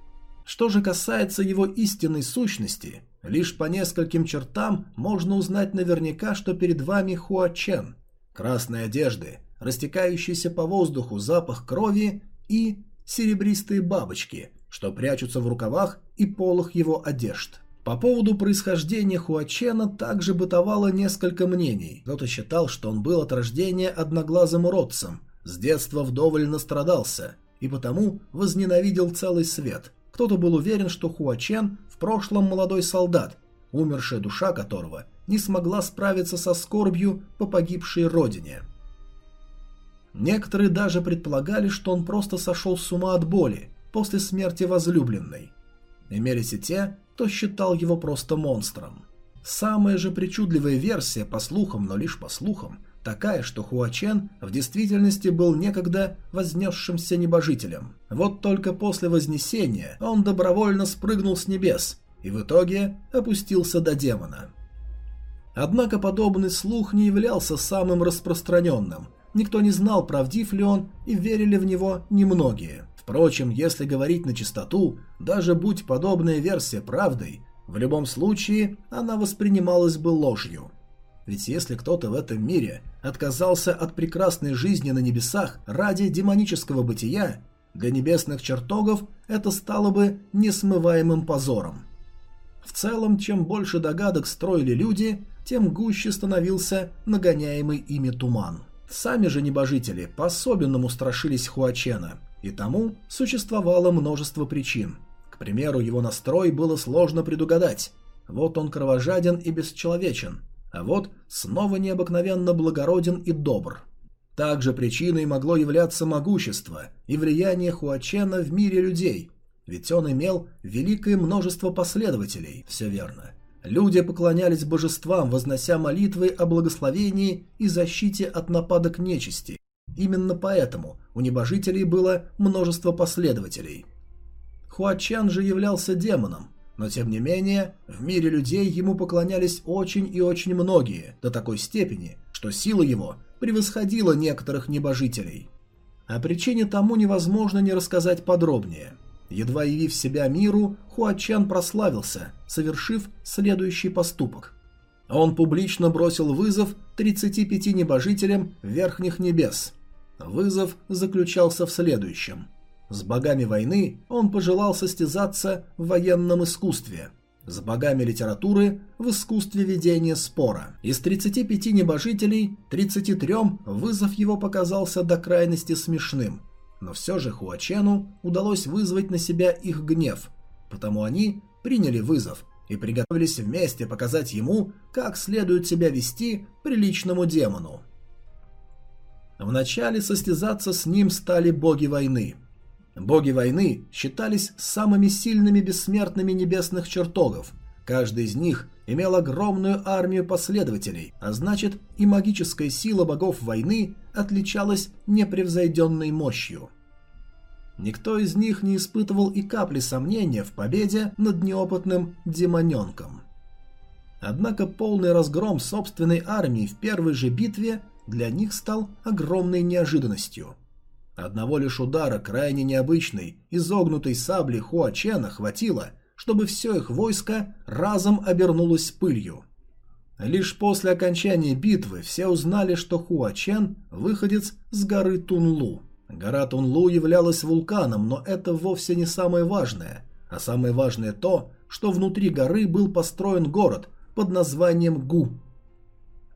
Speaker 1: Что же касается его истинной сущности, лишь по нескольким чертам можно узнать наверняка, что перед вами Хуачен. Красные одежды, растекающийся по воздуху запах крови и серебристые бабочки, что прячутся в рукавах и полах его одежд. По поводу происхождения Хуачена также бытовало несколько мнений. Кто-то считал, что он был от рождения одноглазым уродцем, с детства вдоволь настрадался и потому возненавидел целый свет. Кто-то был уверен, что Хуачен в прошлом молодой солдат, умершая душа которого не смогла справиться со скорбью по погибшей родине. Некоторые даже предполагали, что он просто сошел с ума от боли после смерти возлюбленной. Имелись и те, кто считал его просто монстром. Самая же причудливая версия, по слухам, но лишь по слухам, такая, что Хуачен в действительности был некогда вознесшимся небожителем. Вот только после Вознесения он добровольно спрыгнул с небес и в итоге опустился до демона. Однако подобный слух не являлся самым распространенным. Никто не знал, правдив ли он, и верили в него немногие. Впрочем, если говорить на чистоту, даже будь подобная версия правдой, в любом случае она воспринималась бы ложью. Ведь если кто-то в этом мире отказался от прекрасной жизни на небесах ради демонического бытия, для небесных чертогов это стало бы несмываемым позором. В целом, чем больше догадок строили люди, тем гуще становился нагоняемый ими туман. Сами же небожители по-особенному страшились Хуачена, и тому существовало множество причин. К примеру, его настрой было сложно предугадать. Вот он кровожаден и бесчеловечен, а вот снова необыкновенно благороден и добр. Также причиной могло являться могущество и влияние Хуачена в мире людей, ведь он имел великое множество последователей, все верно. Люди поклонялись божествам, вознося молитвы о благословении и защите от нападок нечисти. Именно поэтому у небожителей было множество последователей. Хуачан же являлся демоном, но тем не менее, в мире людей ему поклонялись очень и очень многие, до такой степени, что сила его превосходила некоторых небожителей. О причине тому невозможно не рассказать подробнее. Едва явив себя миру, Хуачан прославился, совершив следующий поступок. Он публично бросил вызов 35 небожителям верхних небес. Вызов заключался в следующем – с богами войны он пожелал состязаться в военном искусстве, с богами литературы в искусстве ведения спора. Из 35 небожителей 33 вызов его показался до крайности смешным, но все же Хуачену удалось вызвать на себя их гнев, потому они приняли вызов и приготовились вместе показать ему, как следует себя вести приличному демону. Вначале состязаться с ним стали боги войны. Боги войны считались самыми сильными бессмертными небесных чертогов. Каждый из них имел огромную армию последователей, а значит и магическая сила богов войны отличалась непревзойденной мощью. Никто из них не испытывал и капли сомнения в победе над неопытным демоненком. Однако полный разгром собственной армии в первой же битве для них стал огромной неожиданностью. Одного лишь удара крайне необычной, изогнутой сабли Хуачена хватило, чтобы все их войско разом обернулось пылью. Лишь после окончания битвы все узнали, что Хуачен – выходец с горы Тунлу. Гора Тунлу являлась вулканом, но это вовсе не самое важное. А самое важное то, что внутри горы был построен город под названием Гу.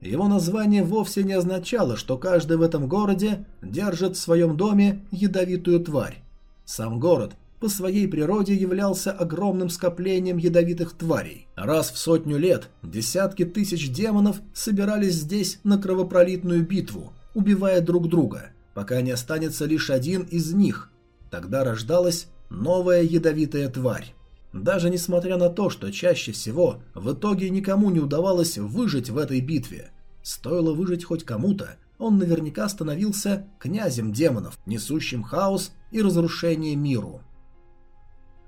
Speaker 1: Его название вовсе не означало, что каждый в этом городе держит в своем доме ядовитую тварь. Сам город по своей природе являлся огромным скоплением ядовитых тварей. Раз в сотню лет десятки тысяч демонов собирались здесь на кровопролитную битву, убивая друг друга, пока не останется лишь один из них. Тогда рождалась новая ядовитая тварь. Даже несмотря на то, что чаще всего в итоге никому не удавалось выжить в этой битве, стоило выжить хоть кому-то, он наверняка становился князем демонов, несущим хаос и разрушение миру.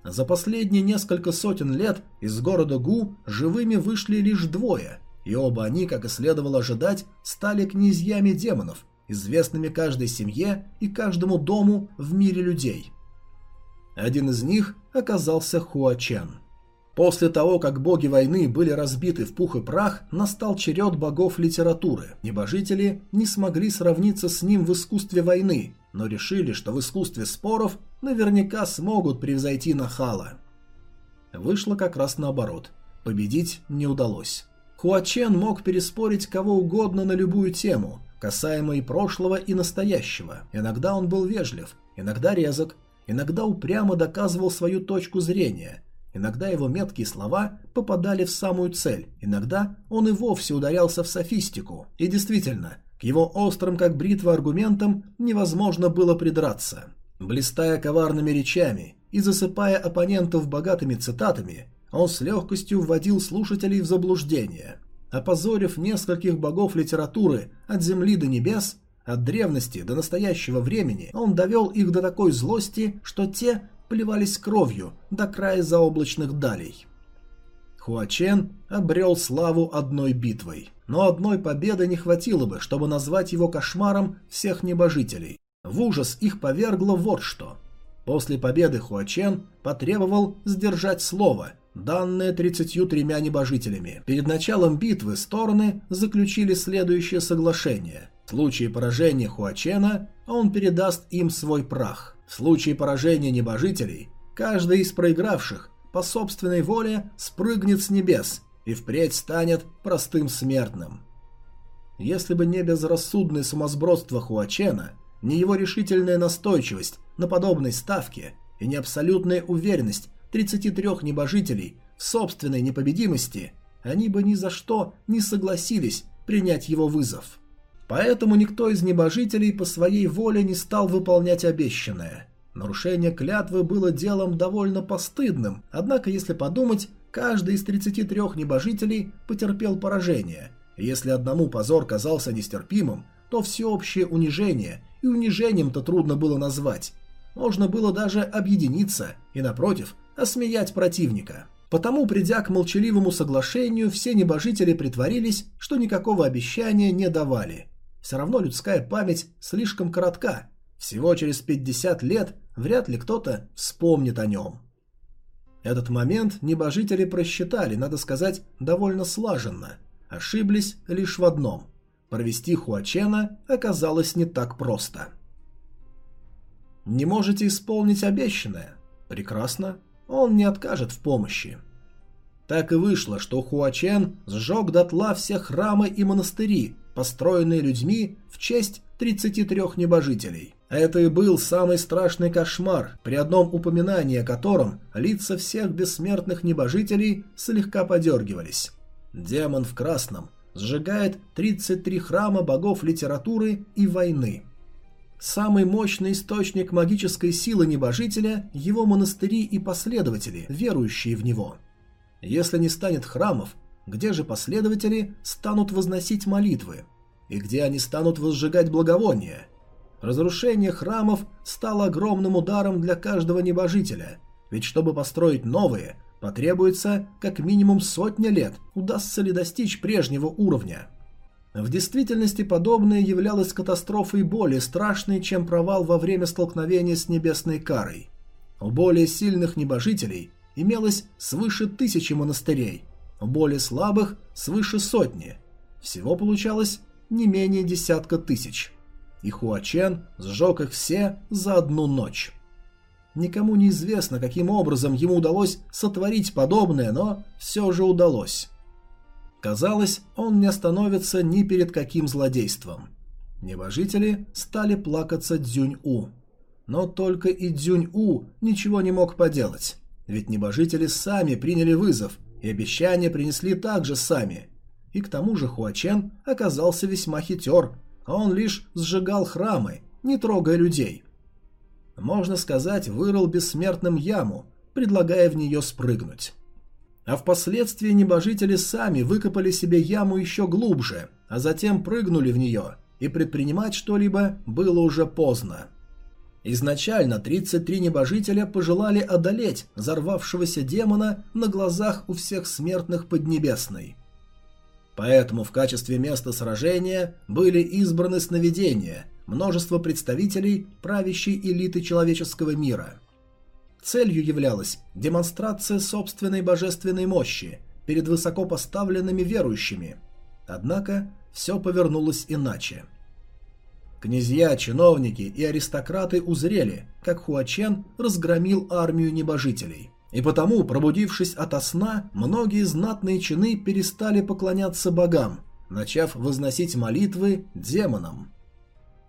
Speaker 1: За последние несколько сотен лет из города Гу живыми вышли лишь двое, и оба они, как и следовало ожидать, стали князьями демонов, известными каждой семье и каждому дому в мире людей. Один из них оказался Хуачен. После того, как боги войны были разбиты в пух и прах, настал черед богов литературы. Небожители не смогли сравниться с ним в искусстве войны, но решили, что в искусстве споров наверняка смогут превзойти Нахала. Вышло как раз наоборот. Победить не удалось. Хуачен мог переспорить кого угодно на любую тему, касаемо и прошлого, и настоящего. Иногда он был вежлив, иногда резок, иногда упрямо доказывал свою точку зрения, иногда его меткие слова попадали в самую цель, иногда он и вовсе ударялся в софистику. И действительно, к его острым как бритва аргументам невозможно было придраться. Блистая коварными речами и засыпая оппонентов богатыми цитатами, он с легкостью вводил слушателей в заблуждение. Опозорив нескольких богов литературы от земли до небес, от древности до настоящего времени он довел их до такой злости, что те плевались кровью до края заоблачных далей. Хуачен обрел славу одной битвой, но одной победы не хватило бы, чтобы назвать его кошмаром всех небожителей. В ужас их повергло вот что. После победы Хуачен потребовал сдержать слово, данное 33 небожителями. Перед началом битвы стороны заключили следующее соглашение. В случае поражения Хуачена он передаст им свой прах. В случае поражения небожителей каждый из проигравших по собственной воле спрыгнет с небес и впредь станет простым смертным. Если бы не безрассудное сумасбродство Хуачена, не его решительная настойчивость на подобной ставке и не абсолютная уверенность 33 небожителей в собственной непобедимости, они бы ни за что не согласились принять его вызов. Поэтому никто из небожителей по своей воле не стал выполнять обещанное. Нарушение клятвы было делом довольно постыдным, однако, если подумать, каждый из 33 небожителей потерпел поражение. Если одному позор казался нестерпимым, то всеобщее унижение, и унижением-то трудно было назвать. Можно было даже объединиться и, напротив, осмеять противника. Потому, придя к молчаливому соглашению, все небожители притворились, что никакого обещания не давали – все равно людская память слишком коротка. Всего через 50 лет вряд ли кто-то вспомнит о нем. Этот момент небожители просчитали, надо сказать, довольно слаженно. Ошиблись лишь в одном. Провести Хуачена оказалось не так просто. Не можете исполнить обещанное? Прекрасно. Он не откажет в помощи. Так и вышло, что Хуачен сжег дотла все храмы и монастыри, построенные людьми в честь 33 небожителей. Это и был самый страшный кошмар, при одном упоминании о котором лица всех бессмертных небожителей слегка подергивались. Демон в красном сжигает 33 храма богов литературы и войны. Самый мощный источник магической силы небожителя – его монастыри и последователи, верующие в него. Если не станет храмов, где же последователи станут возносить молитвы? И где они станут возжигать благовония? Разрушение храмов стало огромным ударом для каждого небожителя, ведь чтобы построить новые, потребуется как минимум сотня лет, удастся ли достичь прежнего уровня. В действительности подобное являлось катастрофой более страшной, чем провал во время столкновения с небесной карой. У более сильных небожителей имелось свыше тысячи монастырей, более слабых свыше сотни. Всего получалось не менее десятка тысяч. И Хуачен сжег их все за одну ночь. Никому не известно, каким образом ему удалось сотворить подобное, но все же удалось. Казалось, он не остановится ни перед каким злодейством. Небожители стали плакаться Дзюнь-У. Но только и Дзюнь-У ничего не мог поделать. Ведь небожители сами приняли вызов, и обещания принесли также сами. И к тому же Хуачен оказался весьма хитер, а он лишь сжигал храмы, не трогая людей. Можно сказать, вырыл бессмертным яму, предлагая в нее спрыгнуть. А впоследствии небожители сами выкопали себе яму еще глубже, а затем прыгнули в нее, и предпринимать что-либо было уже поздно. Изначально 33 небожителя пожелали одолеть взорвавшегося демона на глазах у всех смертных Поднебесной. Поэтому в качестве места сражения были избраны сновидения, множество представителей правящей элиты человеческого мира – Целью являлась демонстрация собственной божественной мощи перед высоко поставленными верующими. Однако все повернулось иначе. Князья, чиновники и аристократы узрели, как Хуачен разгромил армию небожителей. И потому, пробудившись ото сна, многие знатные чины перестали поклоняться богам, начав возносить молитвы демонам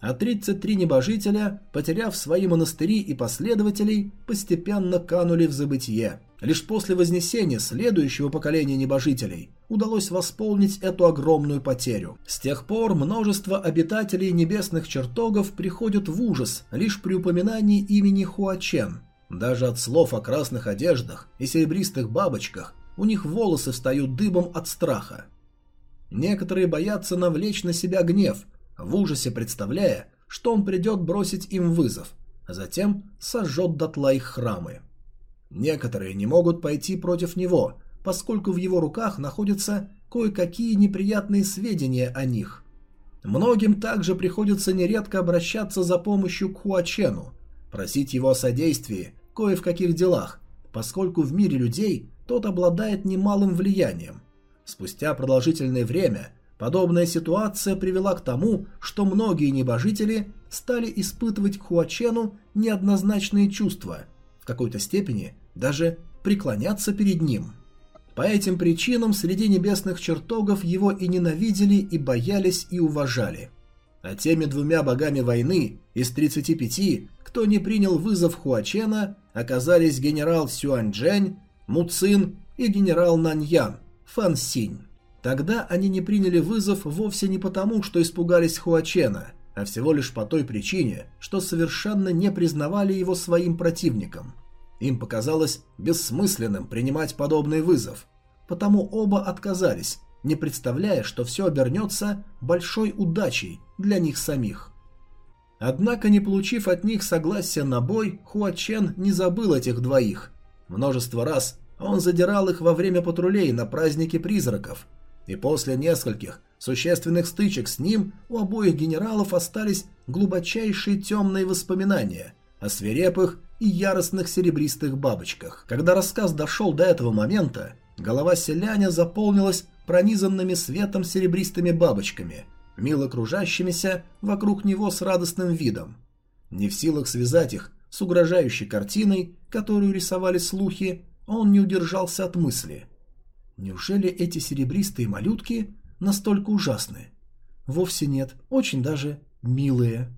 Speaker 1: а 33 небожителя, потеряв свои монастыри и последователей, постепенно канули в забытие. Лишь после вознесения следующего поколения небожителей удалось восполнить эту огромную потерю. С тех пор множество обитателей небесных чертогов приходят в ужас лишь при упоминании имени Хуачен. Даже от слов о красных одеждах и серебристых бабочках у них волосы встают дыбом от страха. Некоторые боятся навлечь на себя гнев – в ужасе представляя, что он придет бросить им вызов, а затем сожжет дотла их храмы. Некоторые не могут пойти против него, поскольку в его руках находятся кое-какие неприятные сведения о них. Многим также приходится нередко обращаться за помощью к Хуачену, просить его о содействии кое в каких делах, поскольку в мире людей тот обладает немалым влиянием. Спустя продолжительное время Подобная ситуация привела к тому, что многие небожители стали испытывать к Хуачену неоднозначные чувства, в какой-то степени даже преклоняться перед ним. По этим причинам среди небесных чертогов его и ненавидели, и боялись, и уважали. А теми двумя богами войны из 35, кто не принял вызов Хуачена, оказались генерал Сюаньчжэнь, Муцин и генерал Наньян, Фан Синь. Тогда они не приняли вызов вовсе не потому, что испугались Хуачена, а всего лишь по той причине, что совершенно не признавали его своим противником. Им показалось бессмысленным принимать подобный вызов, потому оба отказались, не представляя, что все обернется большой удачей для них самих. Однако, не получив от них согласия на бой, Хуачен не забыл этих двоих. Множество раз он задирал их во время патрулей на празднике призраков, и после нескольких существенных стычек с ним у обоих генералов остались глубочайшие темные воспоминания о свирепых и яростных серебристых бабочках. Когда рассказ дошел до этого момента, голова селяня заполнилась пронизанными светом серебристыми бабочками, мило кружащимися вокруг него с радостным видом. Не в силах связать их с угрожающей картиной, которую рисовали слухи, он не удержался от мысли – Неужели эти серебристые малютки настолько ужасны? Вовсе нет, очень даже милые.